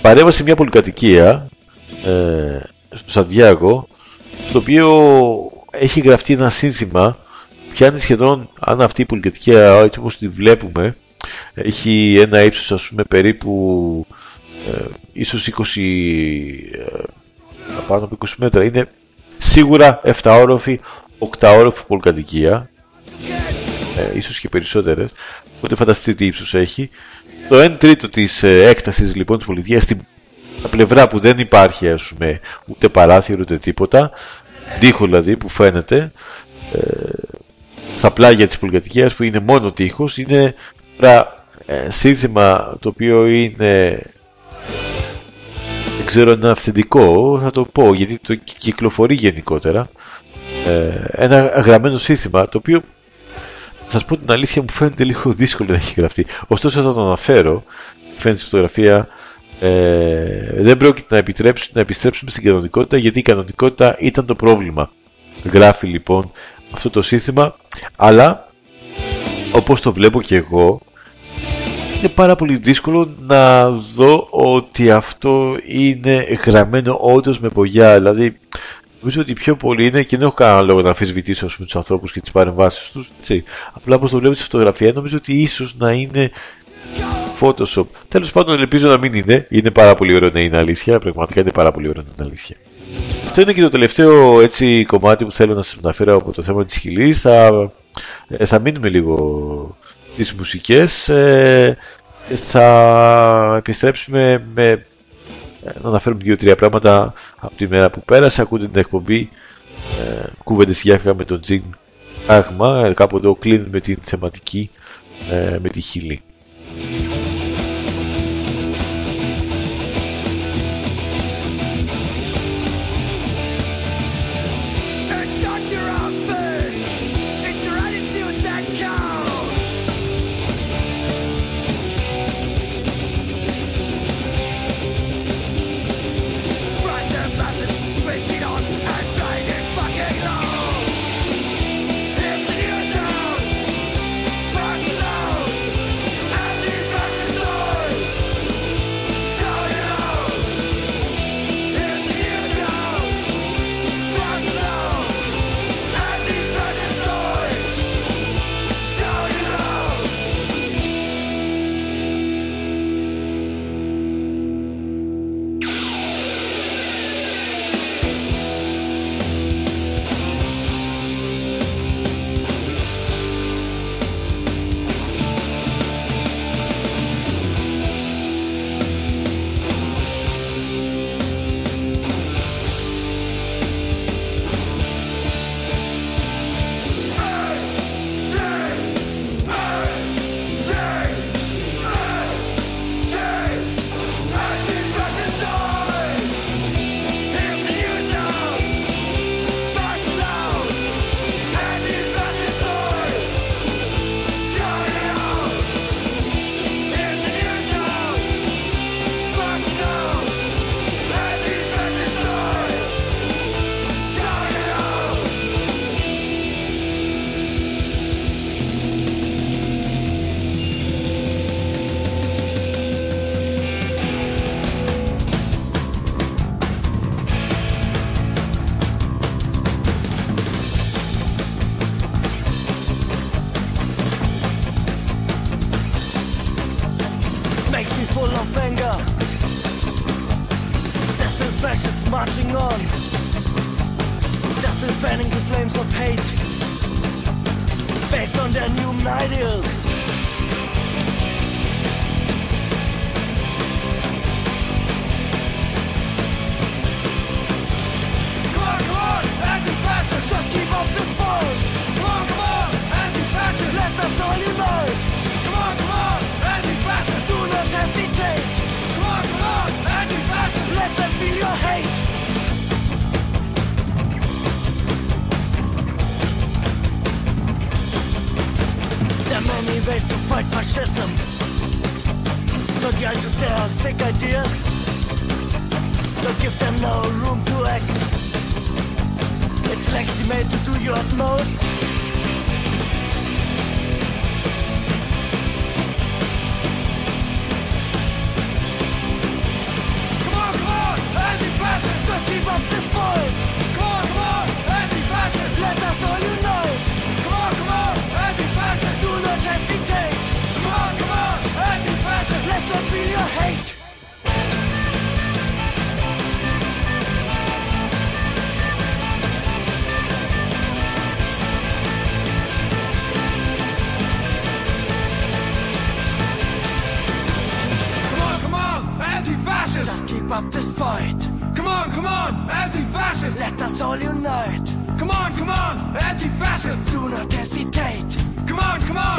παρέβασε μια πολυκατοικία ε, στο Σαντιάκο το οποίο έχει γραφτεί ένα σύνθημα πιάνει σχεδόν αν αυτή η πολυκατοικία έτσι όπως τη βλέπουμε έχει ένα ύψος ας πούμε περίπου ε, ίσως 20 ε, πάνω από 20 μέτρα. Είναι σίγουρα 7 όροφη 8 όροφη πολυκατοικία ε, ίσως και περισσότερες. Οπότε φανταστείτε τι ύψος έχει το 1 τρίτο της ε, έκτασης λοιπόν της πολιτείας στην πλευρά που δεν υπάρχει ας πούμε, ούτε παράθυρο ούτε τίποτα τείχος δηλαδή που φαίνεται ε, στα πλάγια της πολυκατοικίας που είναι μόνο τείχος είναι ένα ε, σύνθημα το οποίο είναι δεν ξέρω είναι αυθεντικό θα το πω γιατί το κυκλοφορεί γενικότερα. Ε, ένα γραμμένο σύνθημα το οποίο θα σα πω την αλήθεια, μου φαίνεται λίγο δύσκολο να έχει γραφτεί. Ωστόσο, θα το αναφέρω. Φαίνεται στη φωτογραφία. Ε, δεν πρόκειται να, επιτρέψουν, να επιστρέψουμε στην κανονικότητα γιατί η κανονικότητα ήταν το πρόβλημα. Γράφει λοιπόν αυτό το σύνθημα, αλλά όπως το βλέπω και εγώ, είναι πάρα πολύ δύσκολο να δω ότι αυτό είναι γραμμένο όντως με πογιά. Δηλαδή, νομίζω ότι πιο πολύ είναι και δεν έχω κανένα λόγο να αμφισβητήσω με τους ανθρώπους και τις παρεμβάσεις τους. Απλά όπως το βλέπω στη φωτογραφία, νομίζω ότι ίσως να είναι Photoshop. Τέλος πάντων, ελπίζω να μην είναι. Είναι πάρα πολύ ωραίο να είναι αλήθεια. Πραγματικά είναι πάρα πολύ ωραίο να είναι αλήθεια. Αυτό είναι και το τελευταίο έτσι, κομμάτι που θέλω να σας αναφέρω από το θέμα της χιλής. Θα, ε, θα μείνουμε λίγο τις μουσικές. Ε, θα επιστρέψουμε με ε, να αναφέρουμε δύο-τρία πράγματα από τη μέρα που πέρασε. Ακούτε την εκπομπή ε, Κούβεντες με τον Τζιν Άγμα. Κάπου εδώ κλείνουμε την θεματική ε, με τη χιλή.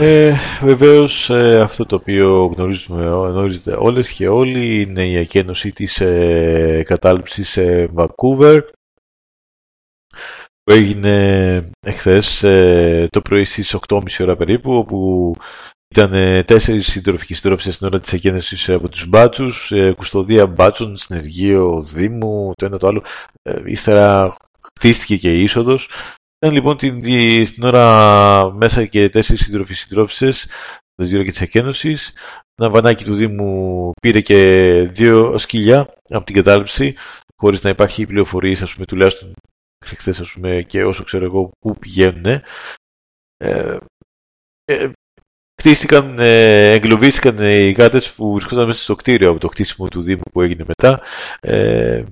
Ε, βεβαίως ε, αυτό το οποίο γνωρίζουμε, γνωρίζετε όλες και όλοι είναι η ακένωση της ε, κατάληψης σε Vancouver που έγινε εχθές ε, το πρωί στις 8.30 ώρα περίπου όπου ήταν ε, τέσσερις σύντροφοι και σύντροφοι στην ώρα της εκένωσης από τους μπάτσους, ε, κουστοδία μπάτσων, συνεργείο Δήμου, το ένα το άλλο. Ύστερα χτίστηκε και η είσοδος. Ήταν λοιπόν την, την ώρα μέσα και τέσσερις σύντροφοι συντρόφισσες το γύρω και της εκένωσης. Ένα βανάκι του Δήμου πήρε και δύο σκυλιά από την κατάληψη χωρίς να υπάρχει πληροφορίες, ας πούμε, τουλάχιστον χθες, ας πούμε, και όσο ξέρω εγώ πού πηγαίνουν. Ε, ε, χτίστηκαν, ε, εγκλωβίστηκαν οι γάτες που βρισκόταν μέσα στο κτίριο από το χτίσιμο του Δήμου που έγινε μετά. Ε,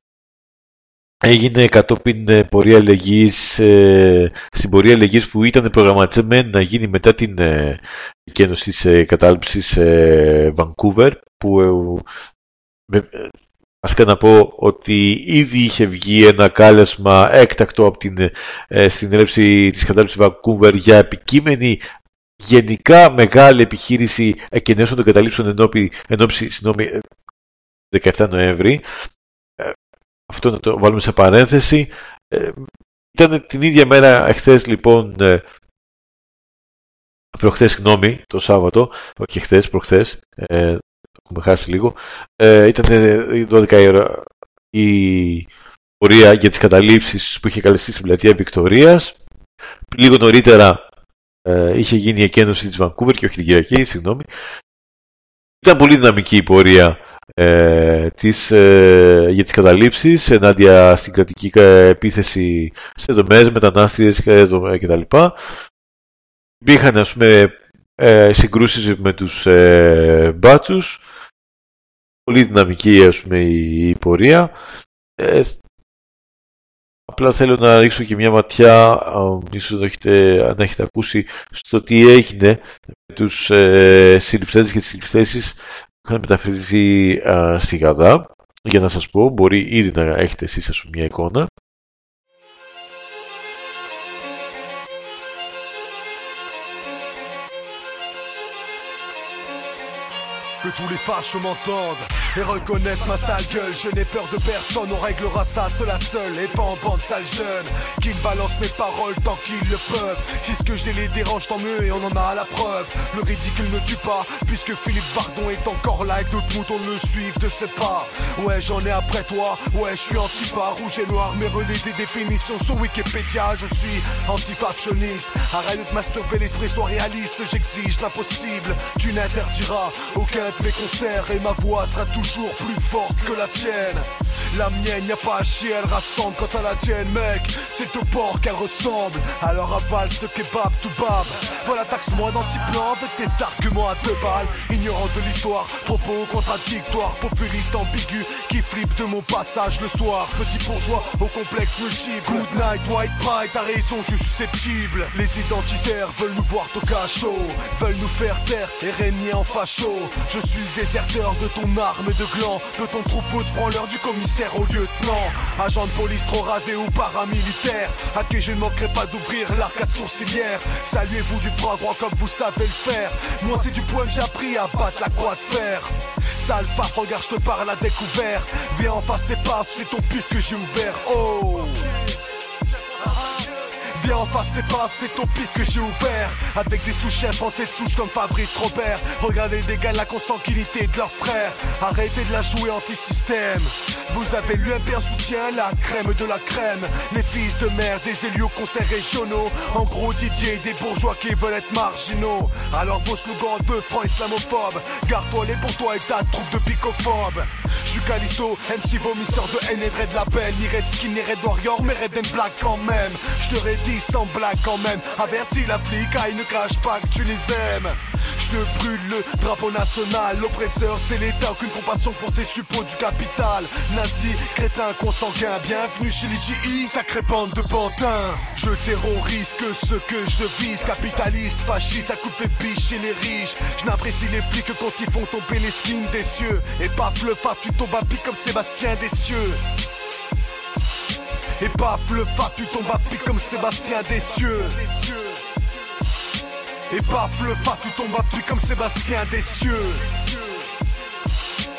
έγινε κατόπιν ε, πορεία αλλαγής, ε, στην πορεία αλλαγής που ήταν προγραμματισμένη να γίνει μετά την ε, εκένωση της κατάληψης Vancouver που Βασικά να πω ότι ήδη είχε βγει ένα κάλεσμα έκτακτο από την ε, συνέλευση της κατάληψης Vancouver για επικείμενη γενικά μεγάλη επιχείρηση εκενέσεων των καταλήψεων ενώπι, ενώπιση, 17 Νοέμβρη. Ε, αυτό να το βάλουμε σε παρένθεση. Ε, ήταν την ίδια μέρα εχθές λοιπόν ε, προχθές γνώμη το Σάββατο, όχι χθες, προχθές, ε, έχουμε χάσει λίγο. Ε, ήταν 12 η ώρα η πορεία για τις καταλήψεις που είχε καλεστεί στην πλατεία Βικτορίας. Λίγο νωρίτερα ε, είχε γίνει η εκένωση της Βανκούβερ και όχι την Κυριακή, συγγνώμη. Ήταν πολύ δυναμική η πορεία ε, της, ε, για τις καταλήψεις ενάντια στην κρατική επίθεση σε δομές, μετανάστριες κτλ. Υπήρχαν ας πούμε ε, συγκρούσεις με τους ε, μπάτσους πολύ δυναμική ας πούμε, η, η πορεία. Ε, απλά θέλω να ρίξω και μια ματιά, ίσως έχετε, αν έχετε ακούσει, στο τι έγινε με τους ε, συλληφθέντες και τις συλληφθέσεις που είχαν μεταφερθεί στη Γαδά. Για να σας πω, μπορεί ήδη να έχετε εσείς ας πούμε, μια εικόνα. Tous les fâches m'entendent et reconnaissent ma sale gueule. Je n'ai peur de personne, on réglera ça la seule et pas en bande sale jeune. Qu'ils balancent mes paroles tant qu'ils le peuvent. Si ce que j'ai les dérange, tant mieux et on en a la preuve. Le ridicule ne tue pas, puisque Philippe Bardon est encore là et d'autres moutons le suivent de ses pas. Ouais, j'en ai après toi, ouais, je suis antifa, rouge et noir, mais relais des définitions sur Wikipédia. Je suis antifactionniste. Arrête de masturber l'esprit, soit réaliste, j'exige l'impossible. Tu n'interdiras aucun mes concerts et ma voix sera toujours plus forte que la tienne. La mienne, y a pas à chier, elle rassemble quant à la tienne, mec. C'est au porc qu'elle ressemble. Alors avale ce kebab tout bab. Voilà, taxe-moi d'anti-plan avec tes arguments à deux balles. Ignorant de l'histoire, propos contradictoires, populiste ambigu qui flippe de mon passage le soir. Petit bourgeois au complexe multiple. Good night, white pride, t'as raison, je suis susceptible. Les identitaires veulent nous voir au cachot, veulent nous faire taire et régner en facho. Déserteur de ton arme de gland, de ton troupeau de branleurs du commissaire au lieutenant. Agent de police trop rasé ou paramilitaire, à qui je ne manquerai pas d'ouvrir l'arcade sourcilière. Saluez-vous du bras droit comme vous savez le faire. Moi c'est du que j'ai appris à battre la croix de fer. Sale paf, regarde, je te parle à découvert. Viens en face et paf, c'est ton pif que j'ai ouvert. Oh! Viens en face, c'est paf, c'est ton pif que j'ai ouvert. Avec des sous-chefs en tête souche comme Fabrice Robert. Regardez des gars la consanguinité de leurs frères. Arrêtez de la jouer anti-système. Vous avez l'UMP en soutien, la crème de la crème. Les fils de mère, des élus aux conseils régionaux. En gros, Didier, des bourgeois qui veulent être marginaux. Alors vos slogans de francs islamophobes. Garde-toi les pour toi et ta troupe de picophobes. Je Calisto, MC vomisseur de haine et de Red Label. Ni Red Skin, ni Red Warrior, mais Red Black quand même. Je te dit sans blague quand même. Avertis la flic, ah, ne crache pas que tu les aimes. Je te brûle le drapeau national. L'oppresseur, c'est l'État, aucune compassion pour ces suppôts du capital. Nazi, crétin, consanguin, bienvenue chez les GI, sacrée bande de pantins. Je terrorise que ce que je vise, capitaliste, fasciste, à couper biche chez les riches. Je n'apprécie les flics que quand ils font tomber les skins des cieux. Et paf le paf, tu tombes à pic comme Sébastien des cieux. Et paf le fa, tu tombes à pic comme Sébastien des cieux. Et paf le fa, tu tombes à pic comme Sébastien des cieux.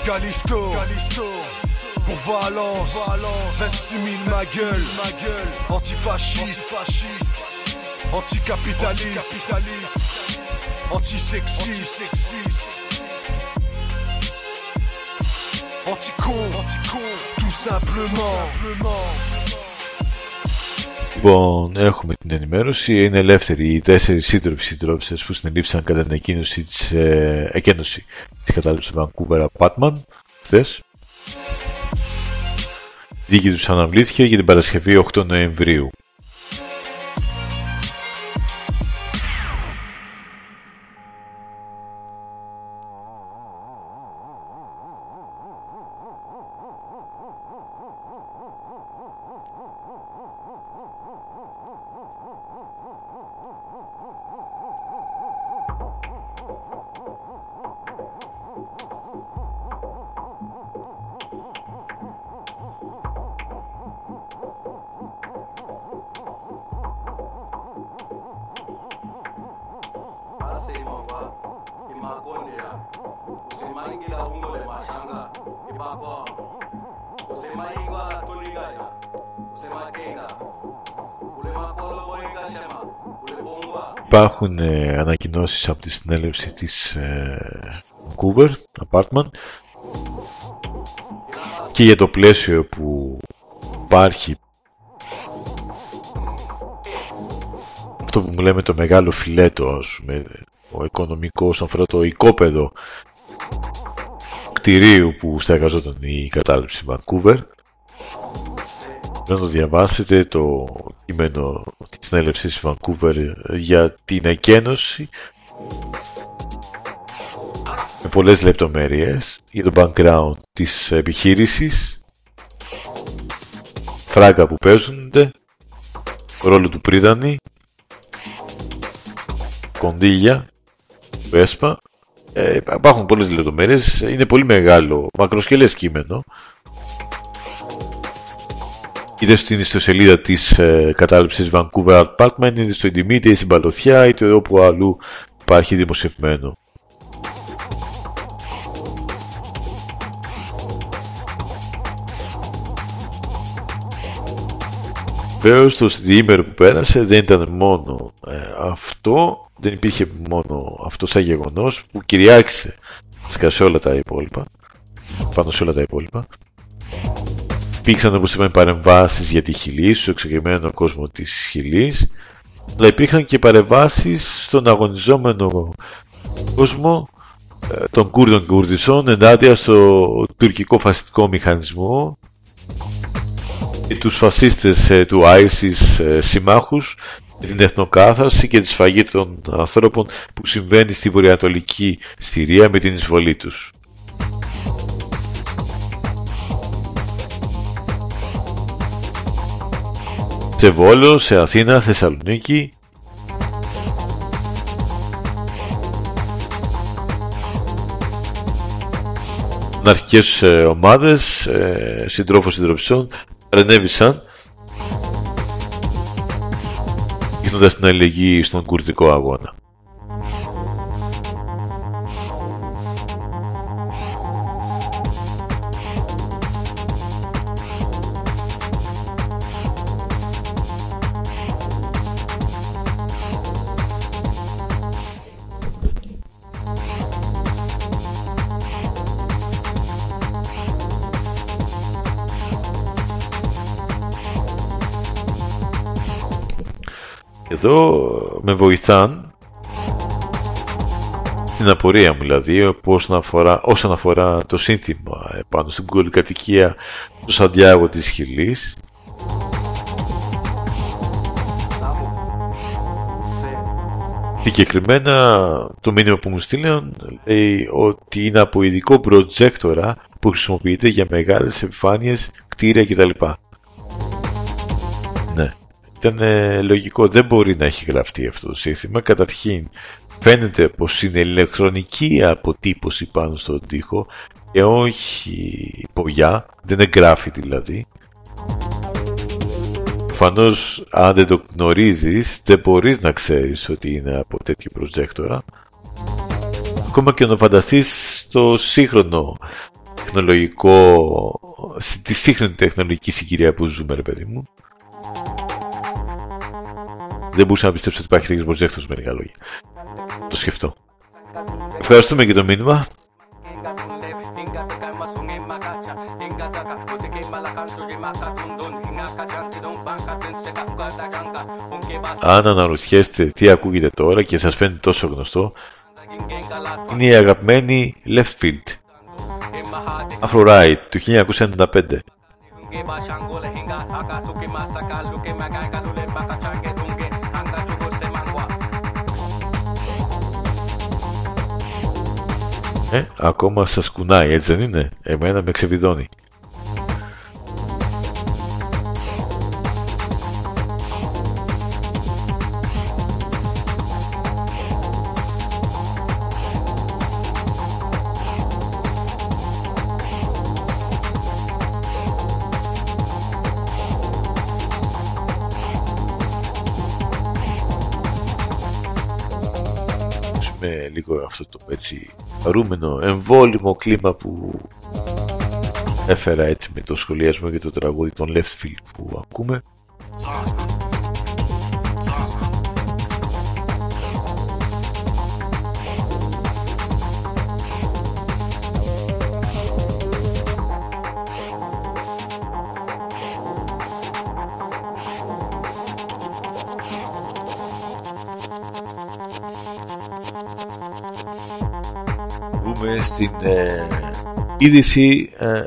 Galisto. Galisto. pour Valence. 26 000 ma gueule. Antifasciste, anticapitaliste, antisexiste, anti-con, tout simplement. Λοιπόν, έχουμε την ενημέρωση. Είναι ελεύθεροι οι τέσσερις σύντροφοι συντρόφισσες που συνελήφθησαν κατά την εκκίνηση της, ε, εκένωση της κατάληψης του Vancouver Batman χθες. Η δίκη τους αναβλήθηκε για την Παρασκευή 8 Νοεμβρίου. Υπάρχουν ε, ανακοινώσεις από τη συνέλευση της ε, Vancouver Apartment. Και για το πλαίσιο που υπάρχει αυτό που μου λέμε το μεγάλο φιλέτο ας πούμε, ο οικονομικός αφορά το οικόπεδο κτηρίου που στεγαζόταν η κατάληψη Vancouver να το διαβάσετε το κείμενο της συνέλευσης Vancouver για την εκένωση. Με πολλές λεπτομέρειες για το background της επιχείρησης. Φράγκα που παίζονται. Ρόλο του Πρίδανη. Κονδύλια. Βέσπα. Ε, υπάρχουν πολλές λεπτομέρειες. Είναι πολύ μεγάλο μακροσκελές κείμενο είτε στην ιστοσελίδα της ε, κατάληψης Vancouver Apartment, είτε στο Intimate, είτε στην Παλωθιά, είτε όπου αλλού υπάρχει δημοσιευμένο. Βέβαια το διήμερο που πέρασε δεν ήταν μόνο ε, αυτό, δεν υπήρχε μόνο αυτό σαν γεγονός που κυριάρχησε σε όλα τα υπόλοιπα, πάνω σε όλα τα υπόλοιπα υπήρξαν όπως είπαμε παρεμβάσεις για τη Χιλή, στο εξεγερμένο κόσμο της Χιλής, αλλά υπήρχαν και παρεμβάσεις στον αγωνιζόμενο κόσμο ε, των Κούρδων και Κουρδισών ενάντια στο τουρκικό φασιστικό μηχανισμό και τους φασίστες ε, του ISIS ε, συμμάχους την εθνοκάθαρση και τη σφαγή των ανθρώπων που συμβαίνει στη βορειοανατολική Συρία με την εισβολή τους. Σε Βόλο, σε Αθήνα, Θεσσαλονίκη. Αρχικές ε, ομάδες ε, συντρόφων συντροφιστών ρενέβησαν γίνοντας την αλληλεγγύη στον κουρδικό αγώνα. Βοηθάν στην απορία μου δηλαδή όσον αφορά, όσον αφορά το σύνθημα πάνω στην πολυκατοικία του Σαντιάγο της Χιλής Συγκεκριμένα το μήνυμα που μου στείλαν λέει ότι είναι από ειδικό προτζέκτορα που χρησιμοποιείται για μεγάλες επιφάνειες, κτίρια κτλ. Ναι ήταν ε, λογικό. Δεν μπορεί να έχει γραφτεί αυτό το σύνθημα. Καταρχήν φαίνεται πως είναι ηλεκτρονική αποτύπωση πάνω στον τοίχο και όχι πογιά. Δεν είναι γράφει δηλαδή. Προφανώ, αν δεν το γνωρίζεις, δεν μπορείς να ξέρεις ότι είναι από τέτοιο προτζέκτορα. Ακόμα και να φανταστείς το σύγχρονο τεχνολογικό, στη σύγχρονη τεχνολογική συγκυρία που ζούμε, ρε παιδί μου. Δεν μπορούσα να πιστέψω ότι υπάρχει τέτοιο Μποτζέχτος με λίγα λόγια. Το σκεφτώ. Ευχαριστούμε και το μήνυμα. Αν αναρωτιέστε τι ακούγεται τώρα και σας φαίνεται τόσο γνωστό, είναι η αγαπημένη Left Field. Afro Ride του 1995. Ε, ακόμα σας κουνάει, έτσι δεν είναι; Εμένα με ξεβιδώνει. Αυτό το έτσι ρούμενο εμβόλυμο κλίμα που έφερα έτσι με το σχολιασμό για το τραγούδι των Left Field που ακούμε ε, είδηση ε,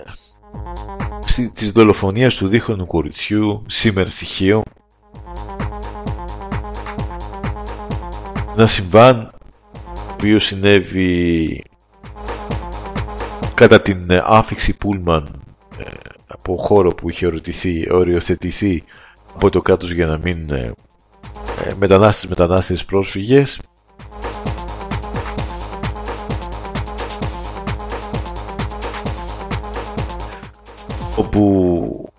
στη, της δολοφονίας του δίχρονου κοριτσιού σήμερα στοιχείο. Να συμβάν το οποίος συνέβη κατά την ε, άφηξη Πούλμαν ε, από χώρο που είχε οριοθετηθεί, οριοθετηθεί από το κράτος για να μην ε, ε μετανάστες μετανάστες πρόσφυγες όπου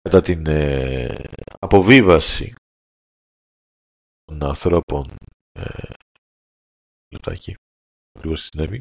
κατά την ε, αποβίβαση των ανθρώπων ε, λεπτάκι λίγο συνέβη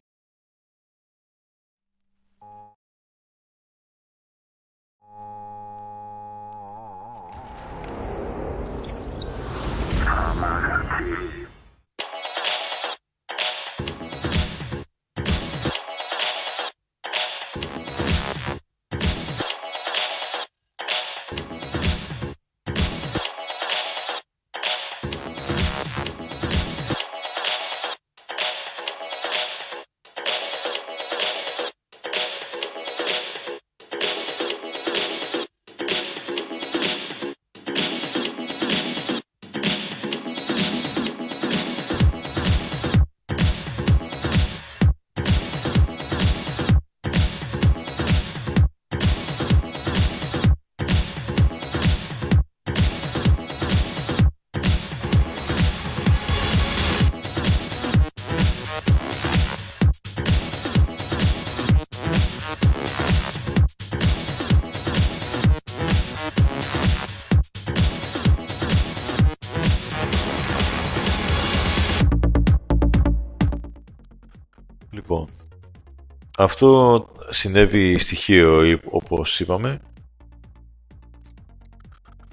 Αυτό συνέβη στοιχείο όπως είπαμε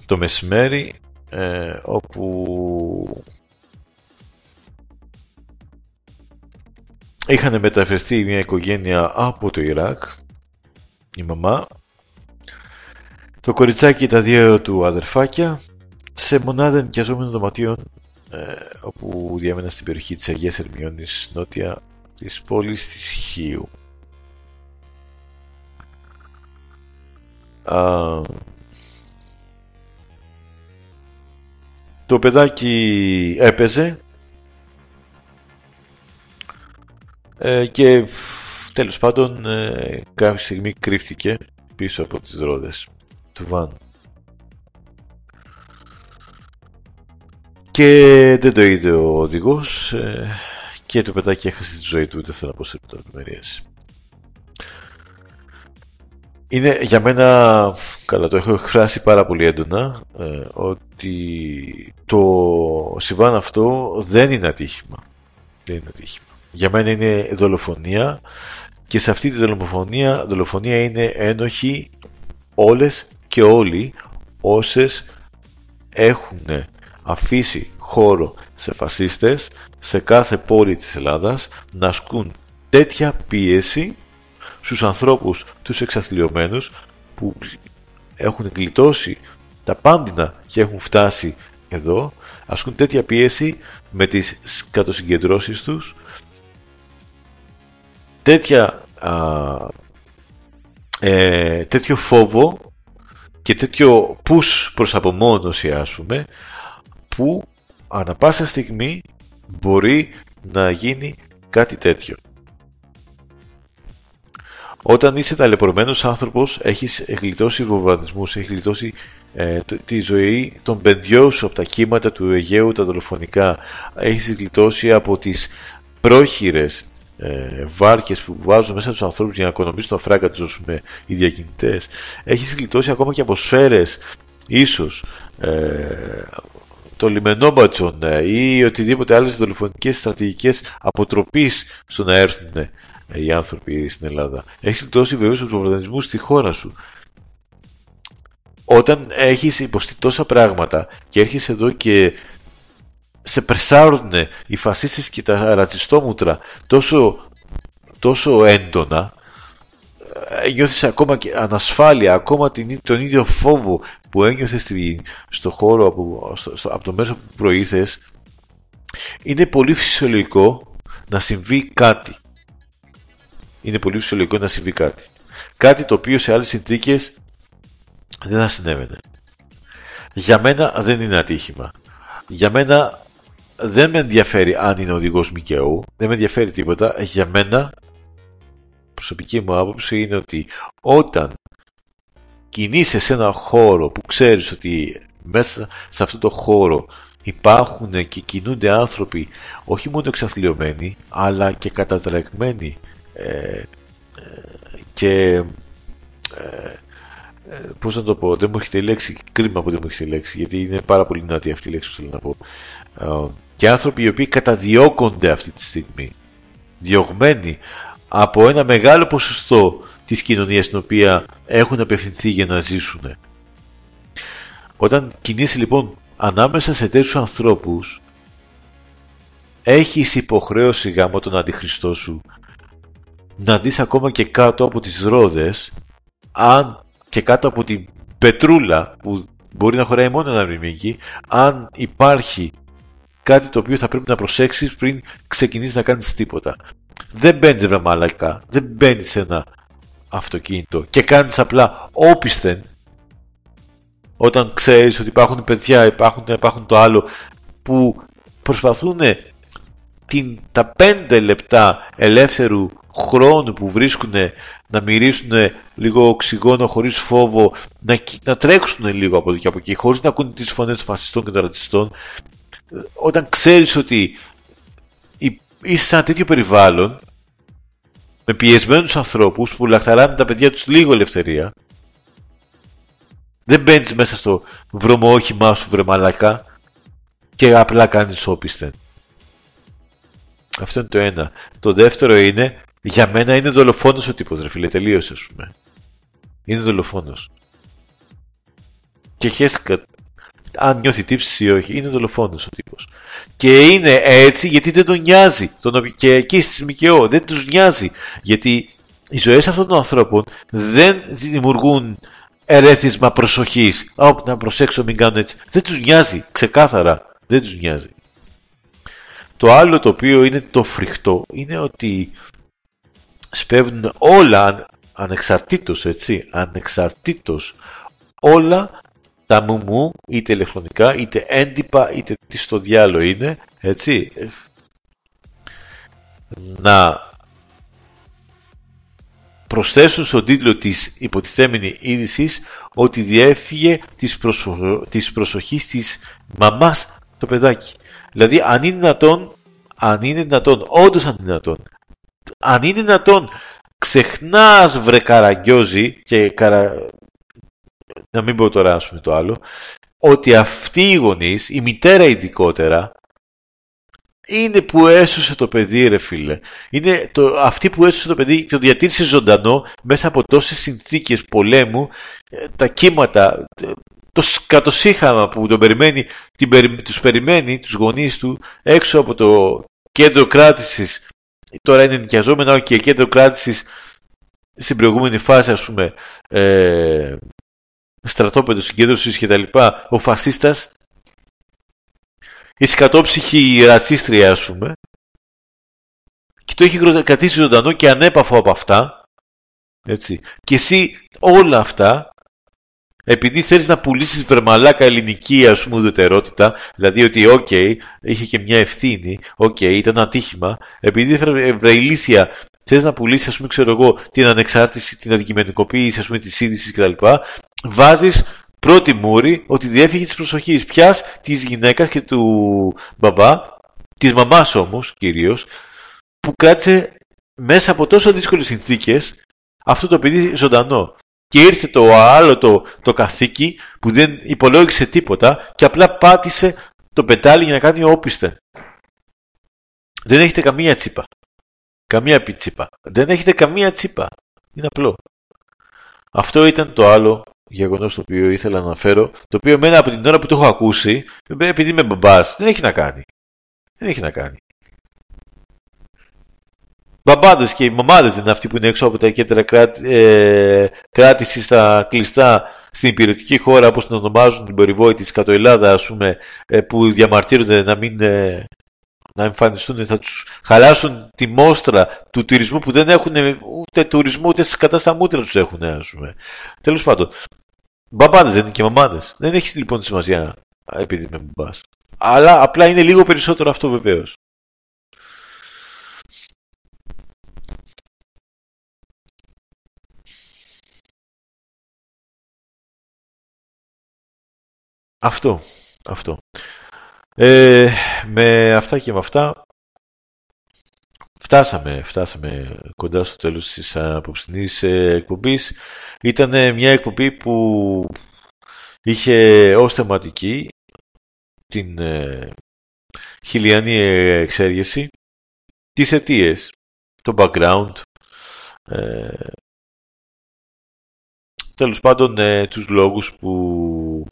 το μεσημέρι ε, όπου είχαν μεταφερθεί μια οικογένεια από το Ιράκ η μαμά το κοριτσάκι και τα δύο του αδερφάκια σε μονάδα ενοικιαζόμενων δωματίων ε, όπου διέμεναν στην περιοχή της Αγίας Ερμιώνης νότια της πόλης της Χίου. Το παιδάκι έπαιζε ε, και τέλος πάντων ε, κάποια στιγμή κρύφτηκε πίσω από τις ρόδες του βαν. Και δεν το είδε ο οδηγός ε, και το παιδάκι έχασε τη ζωή του, δεν θέλω να πω σε λεπτομέρειες. Είναι για μένα, καλά το έχω εκφράσει πάρα πολύ έντονα, ε, ότι το συμβάν αυτό δεν είναι ατύχημα. Δεν είναι ατύχημα. Για μένα είναι δολοφονία και σε αυτή τη δολοφονία, δολοφονία είναι ένοχοι όλες και όλοι όσες έχουν αφήσει χώρο σε φασίστες σε κάθε πόλη της Ελλάδας να ασκούν τέτοια πίεση στους ανθρώπους τους εξαθλειωμένους που έχουν γλιτώσει τα πάντινα και έχουν φτάσει εδώ ασκούν τέτοια πίεση με τις κατοσυγκεντρώσεις τους τέτοια ε, τέτοιο φόβο και τέτοιο push προς απομόνωση ας πούμε που ανα πάσα στιγμή μπορεί να γίνει κάτι τέτοιο. Όταν είσαι ταλαιπωρημένος άνθρωπος έχεις γλιτώσει βομβαρδισμούς, έχεις γλιτώσει ε, τη ζωή των παιδιών σου από τα κύματα του Αιγαίου τα δολοφονικά, έχεις γλιτώσει από τις πρόχειρες ε, βάρκες που βάζουν μέσα τους ανθρώπους για να οικονομήσουν τα φράγκα τους με οι διακινητές. Έχεις γλιτώσει ακόμα και από σφαίρες, ίσως, ε, το λιμενόμπατσον ε, ή οτιδήποτε άλλες δολοφονικές στρατηγικές αποτροπής στο να έρθουν ε, οι άνθρωποι στην Ελλάδα. Έχεις γλιτώσει βεβαίως τους βομβαρδισμούς στη χώρα σου. Όταν έχεις υποστεί τόσα πράγματα και έρχεσαι εδώ και σε περσάρουν οι φασίστες και τα ρατσιστόμουτρα τόσο, τόσο έντονα ε, νιώθεις ακόμα και ανασφάλεια, ακόμα την, τον ίδιο φόβο που ένιωθες στο χώρο από, στο, από το μέσο που προήθες είναι πολύ φυσιολογικό να συμβεί κάτι. Είναι πολύ φυσιολογικό να συμβεί κάτι. Κάτι το οποίο σε άλλες συνθήκες δεν θα συνέβαινε. Για μένα δεν είναι ατύχημα. Για μένα δεν με ενδιαφέρει αν είναι οδηγός Μικαίου, δεν με ενδιαφέρει τίποτα. Για μένα, προσωπική μου άποψη είναι ότι όταν κινείσαι σε ένα χώρο που ξέρεις ότι μέσα σε αυτό το χώρο υπάρχουν και κινούνται άνθρωποι όχι μόνο εξαθλειωμένοι αλλά και κατατρεγμένοι ε, ε, και ε, ε, πώς να το πω, δεν μου έχετε η λέξη, κρίμα που δεν μου έχετε η λέξη γιατί είναι πάρα πολύ δυνατή αυτή η λέξη που θέλω να πω ε, και άνθρωποι οι οποίοι καταδιώκονται αυτή τη στιγμή, διωγμένοι από ένα μεγάλο ποσοστό της κοινωνίας στην οποία έχουν απευθυνθεί για να ζήσουν. Όταν κινείσαι λοιπόν ανάμεσα σε τέτοιους ανθρώπους, έχεις υποχρέωση γάμο τον αντιχριστό σου να δεις ακόμα και κάτω από τις ρόδες αν και κάτω από την πετρούλα που μπορεί να χωράει μόνο ένα μιμίκι αν υπάρχει κάτι το οποίο θα πρέπει να προσέξεις πριν ξεκινήσεις να κάνεις τίποτα. Δεν μπαίνεις βρε μαλακά, δεν μπαίνεις σε ένα αυτοκίνητο και κάνεις απλά όπισθεν όταν ξέρεις ότι υπάρχουν παιδιά, υπάρχουν, υπάρχουν το άλλο που προσπαθούν την, τα πέντε λεπτά ελεύθερου χρόνου που βρίσκουν να μυρίσουν λίγο οξυγόνο χωρίς φόβο, να, να τρέξουν λίγο από εδώ και από εκεί, χωρίς να ακούν τις φωνές των φασιστών και των ρατσιστών, όταν ξέρεις ότι είσαι σε ένα τέτοιο περιβάλλον με πιεσμένους ανθρώπους που λαχταράνε τα παιδιά τους λίγο ελευθερία δεν μπαίνεις μέσα στο βρωμό όχημά σου βρε μαλακά και απλά κάνεις όπισθεν. Αυτό είναι το ένα. Το δεύτερο είναι για μένα είναι δολοφόνος ο τύπος ρε φίλε τελείωσε ας πούμε. Είναι δολοφόνος. Και χέστηκα αν νιώθει τύψης ή όχι, είναι δολοφόνος ο τύπος. Και είναι έτσι γιατί δεν τον νοιάζει. Τον, και εκεί στη ΜΚΟ δεν τους νοιάζει. Γιατί οι ζωές αυτών των ανθρώπων δεν δημιουργούν ερέθισμα προσοχής. Όπου να προσέξω, μην κάνω έτσι. Δεν τους νοιάζει. Ξεκάθαρα. Δεν τους νοιάζει. Το άλλο το οποίο είναι το φρικτό είναι ότι σπέβουν όλα ανεξαρτήτως έτσι, ανεξαρτήτως όλα τα μου μου, είτε ηλεκτρονικά, είτε έντυπα, είτε τι στο διάλο είναι, έτσι, να προσθέσουν στον τίτλο της υποτιθέμενη είδησης ότι διέφυγε της, προσοχ... της προσοχής της μαμάς το παιδάκι. Δηλαδή αν είναι δυνατόν, αν είναι δυνατόν, όντως αν είναι δυνατόν, αν είναι δυνατόν ξεχνάς βρε καραγκιόζη και καρα να μην πω τώρα πούμε το άλλο, ότι αυτοί οι γονείς, η μητέρα ειδικότερα, είναι που έσωσε το παιδί ρε φίλε. Είναι το, αυτή που έσωσε το παιδί και το διατήρησε ζωντανό μέσα από τόσες συνθήκες πολέμου, ε, τα κύματα, το σκατοσύχαμα που τον περιμένει, την, τους περιμένει, τους γονείς του, έξω από το κέντρο κράτησης. Τώρα είναι νοικιαζόμενο και κέντρο κράτησης στην προηγούμενη φάση, ας πούμε, ε, στρατόπεδος συγκέντρωσης και τα λοιπά, ο φασίστας, η σκατόψυχη ρατσίστρια, ας πούμε, και το έχει κρατήσει ζωντανό και ανέπαφο από αυτά, έτσι. Και εσύ όλα αυτά επειδή θέλεις να πουλήσεις βρε μαλάκα ελληνική ας πούμε ουδετερότητα, δηλαδή ότι OK, okay, είχε και μια ευθύνη, OK, okay, ήταν ατύχημα, επειδή ηλίθια θες να πουλήσεις ας πούμε ξέρω εγώ την ανεξάρτηση, την αντικειμενικοποίηση ας πούμε της είδησης κτλ. Βάζεις πρώτη μούρη ότι διέφυγε της προσοχής πιας της γυναίκας και του μπαμπά, της μαμάς όμως κυρίως, που κράτησε μέσα από τόσο δύσκολες συνθήκες αυτό το παιδί ζωντανό και ήρθε το άλλο το, το καθήκη που δεν υπολόγισε τίποτα και απλά πάτησε το πετάλι για να κάνει όπιστε. Δεν έχετε καμία τσίπα. Καμία πιτσίπα. Δεν έχετε καμία τσίπα. Είναι απλό. Αυτό ήταν το άλλο γεγονός το οποίο ήθελα να αναφέρω, το οποίο εμένα από την ώρα που το έχω ακούσει, επειδή είμαι μπαμπάς, δεν έχει να κάνει. Δεν έχει να κάνει μπαμπάδες και οι μαμάδες δεν είναι αυτοί που είναι έξω από τα κέντρα κράτη, ε, κράτηση στα κλειστά στην υπηρετική χώρα, όπως την ονομάζουν την περιβόητη της Κατοελάδα, ας πούμε, ε, που διαμαρτύρονται να μην. Ε, να εμφανιστούν, θα τους χαλάσουν τη μόστρα του τουρισμού που δεν έχουν ούτε τουρισμό ούτε στις κατάσταση μούτρα τους έχουν, ας πούμε. Τέλος πάντων, μπαμπάδες δεν είναι και μαμάδες. Δεν έχει λοιπόν σημασία επειδή είμαι μπαμπάς. Αλλά απλά είναι λίγο περισσότερο αυτό βεβαίως. Αυτό. Αυτό. Ε, με αυτά και με αυτά φτάσαμε, φτάσαμε κοντά στο τέλος της απόψινής ε, εκπομπής. Ήταν μια εκπομπή που είχε ως θεματική την ε, χιλιανή εξέργεση, τις αιτίες, το background, ε, τέλος πάντων ε, τους λόγους που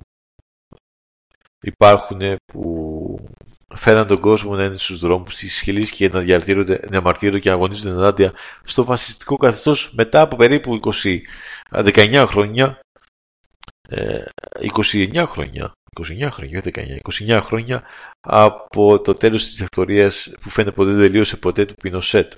υπάρχουν που φέραν τον κόσμο να είναι στους δρόμους της σχελής και να διαρτήρονται, να μαρτύρονται και να αγωνίζονται ενάντια στο φασιστικό καθεστώς μετά από περίπου 20, 19 χρόνια 29 χρόνια 29 χρόνια, 19, 29 χρόνια από το τέλος της δικτατορίας που φαίνεται ποτέ δεν τελείωσε ποτέ του Πινοσέτ.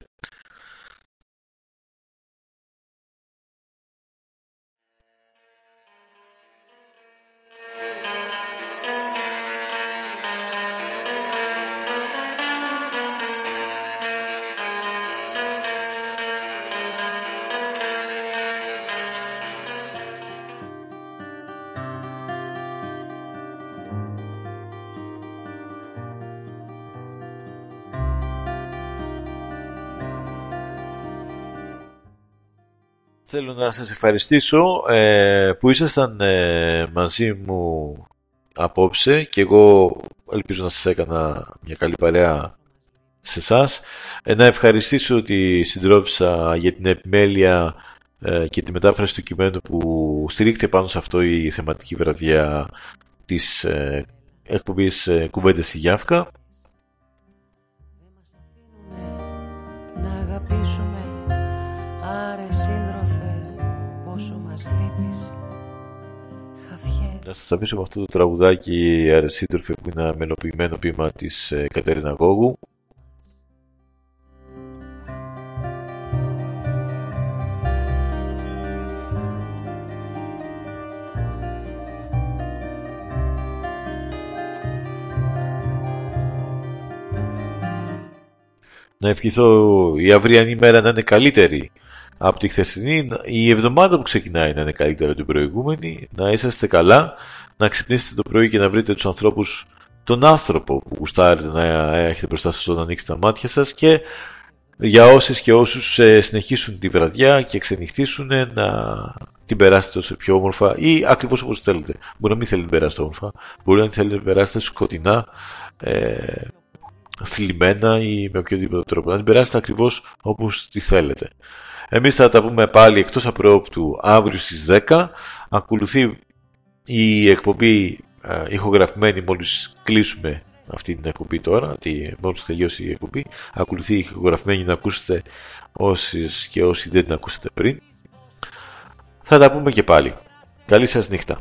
Θέλω να σας ευχαριστήσω ε, που ήσασταν ε, μαζί μου απόψε και εγώ ελπίζω να σας έκανα μια καλή παρέα σε εσάς. Ε, να ευχαριστήσω τη συντρόφισσα για την επιμέλεια και τη μετάφραση του κειμένου που στηρίχεται πάνω σε αυτό η θεματική βραδιά της εκπομπής Κουβέντες στη Γιάφκα. Να σας αφήσω με αυτό το τραγουδάκι αρεσίτροφε που είναι ένα μελοποιημένο ποίημα της ε, Κατέρινα Γόγου. Να ευχηθώ η αυριανή μέρα να είναι καλύτερη από τη χθεσινή, η εβδομάδα που ξεκινάει να είναι καλύτερα από την προηγούμενη, να είσαστε καλά, να ξυπνήσετε το πρωί και να βρείτε τους ανθρώπους, τον άνθρωπο που γουστάρετε να έχετε μπροστά σας όταν ανοίξετε τα μάτια σας και για όσες και όσους ε, συνεχίσουν τη βραδιά και ξενυχτήσουν να την περάσετε όσο πιο όμορφα ή ακριβώς όπως θέλετε. Μπορεί να μην θέλετε να την περάσετε όμορφα, μπορεί να θέλετε να την περάσετε σκοτεινά, ε, θλιμμένα ή με οποιοδήποτε τρόπο. Να την περάσετε ακριβώς όπως τη θέλετε. Εμείς θα τα πούμε πάλι εκτός απρόπτου αύριο στις 10. Ακολουθεί η εκπομπή ε, ηχογραφημένη μόλις κλείσουμε αυτή την εκπομπή τώρα, ότι μόλις τελειώσει η εκπομπή, ακολουθεί η ηχογραφημένη να ακούσετε όσοι και όσοι δεν την ακούσετε πριν. Θα τα πούμε και πάλι. Καλή σας νύχτα.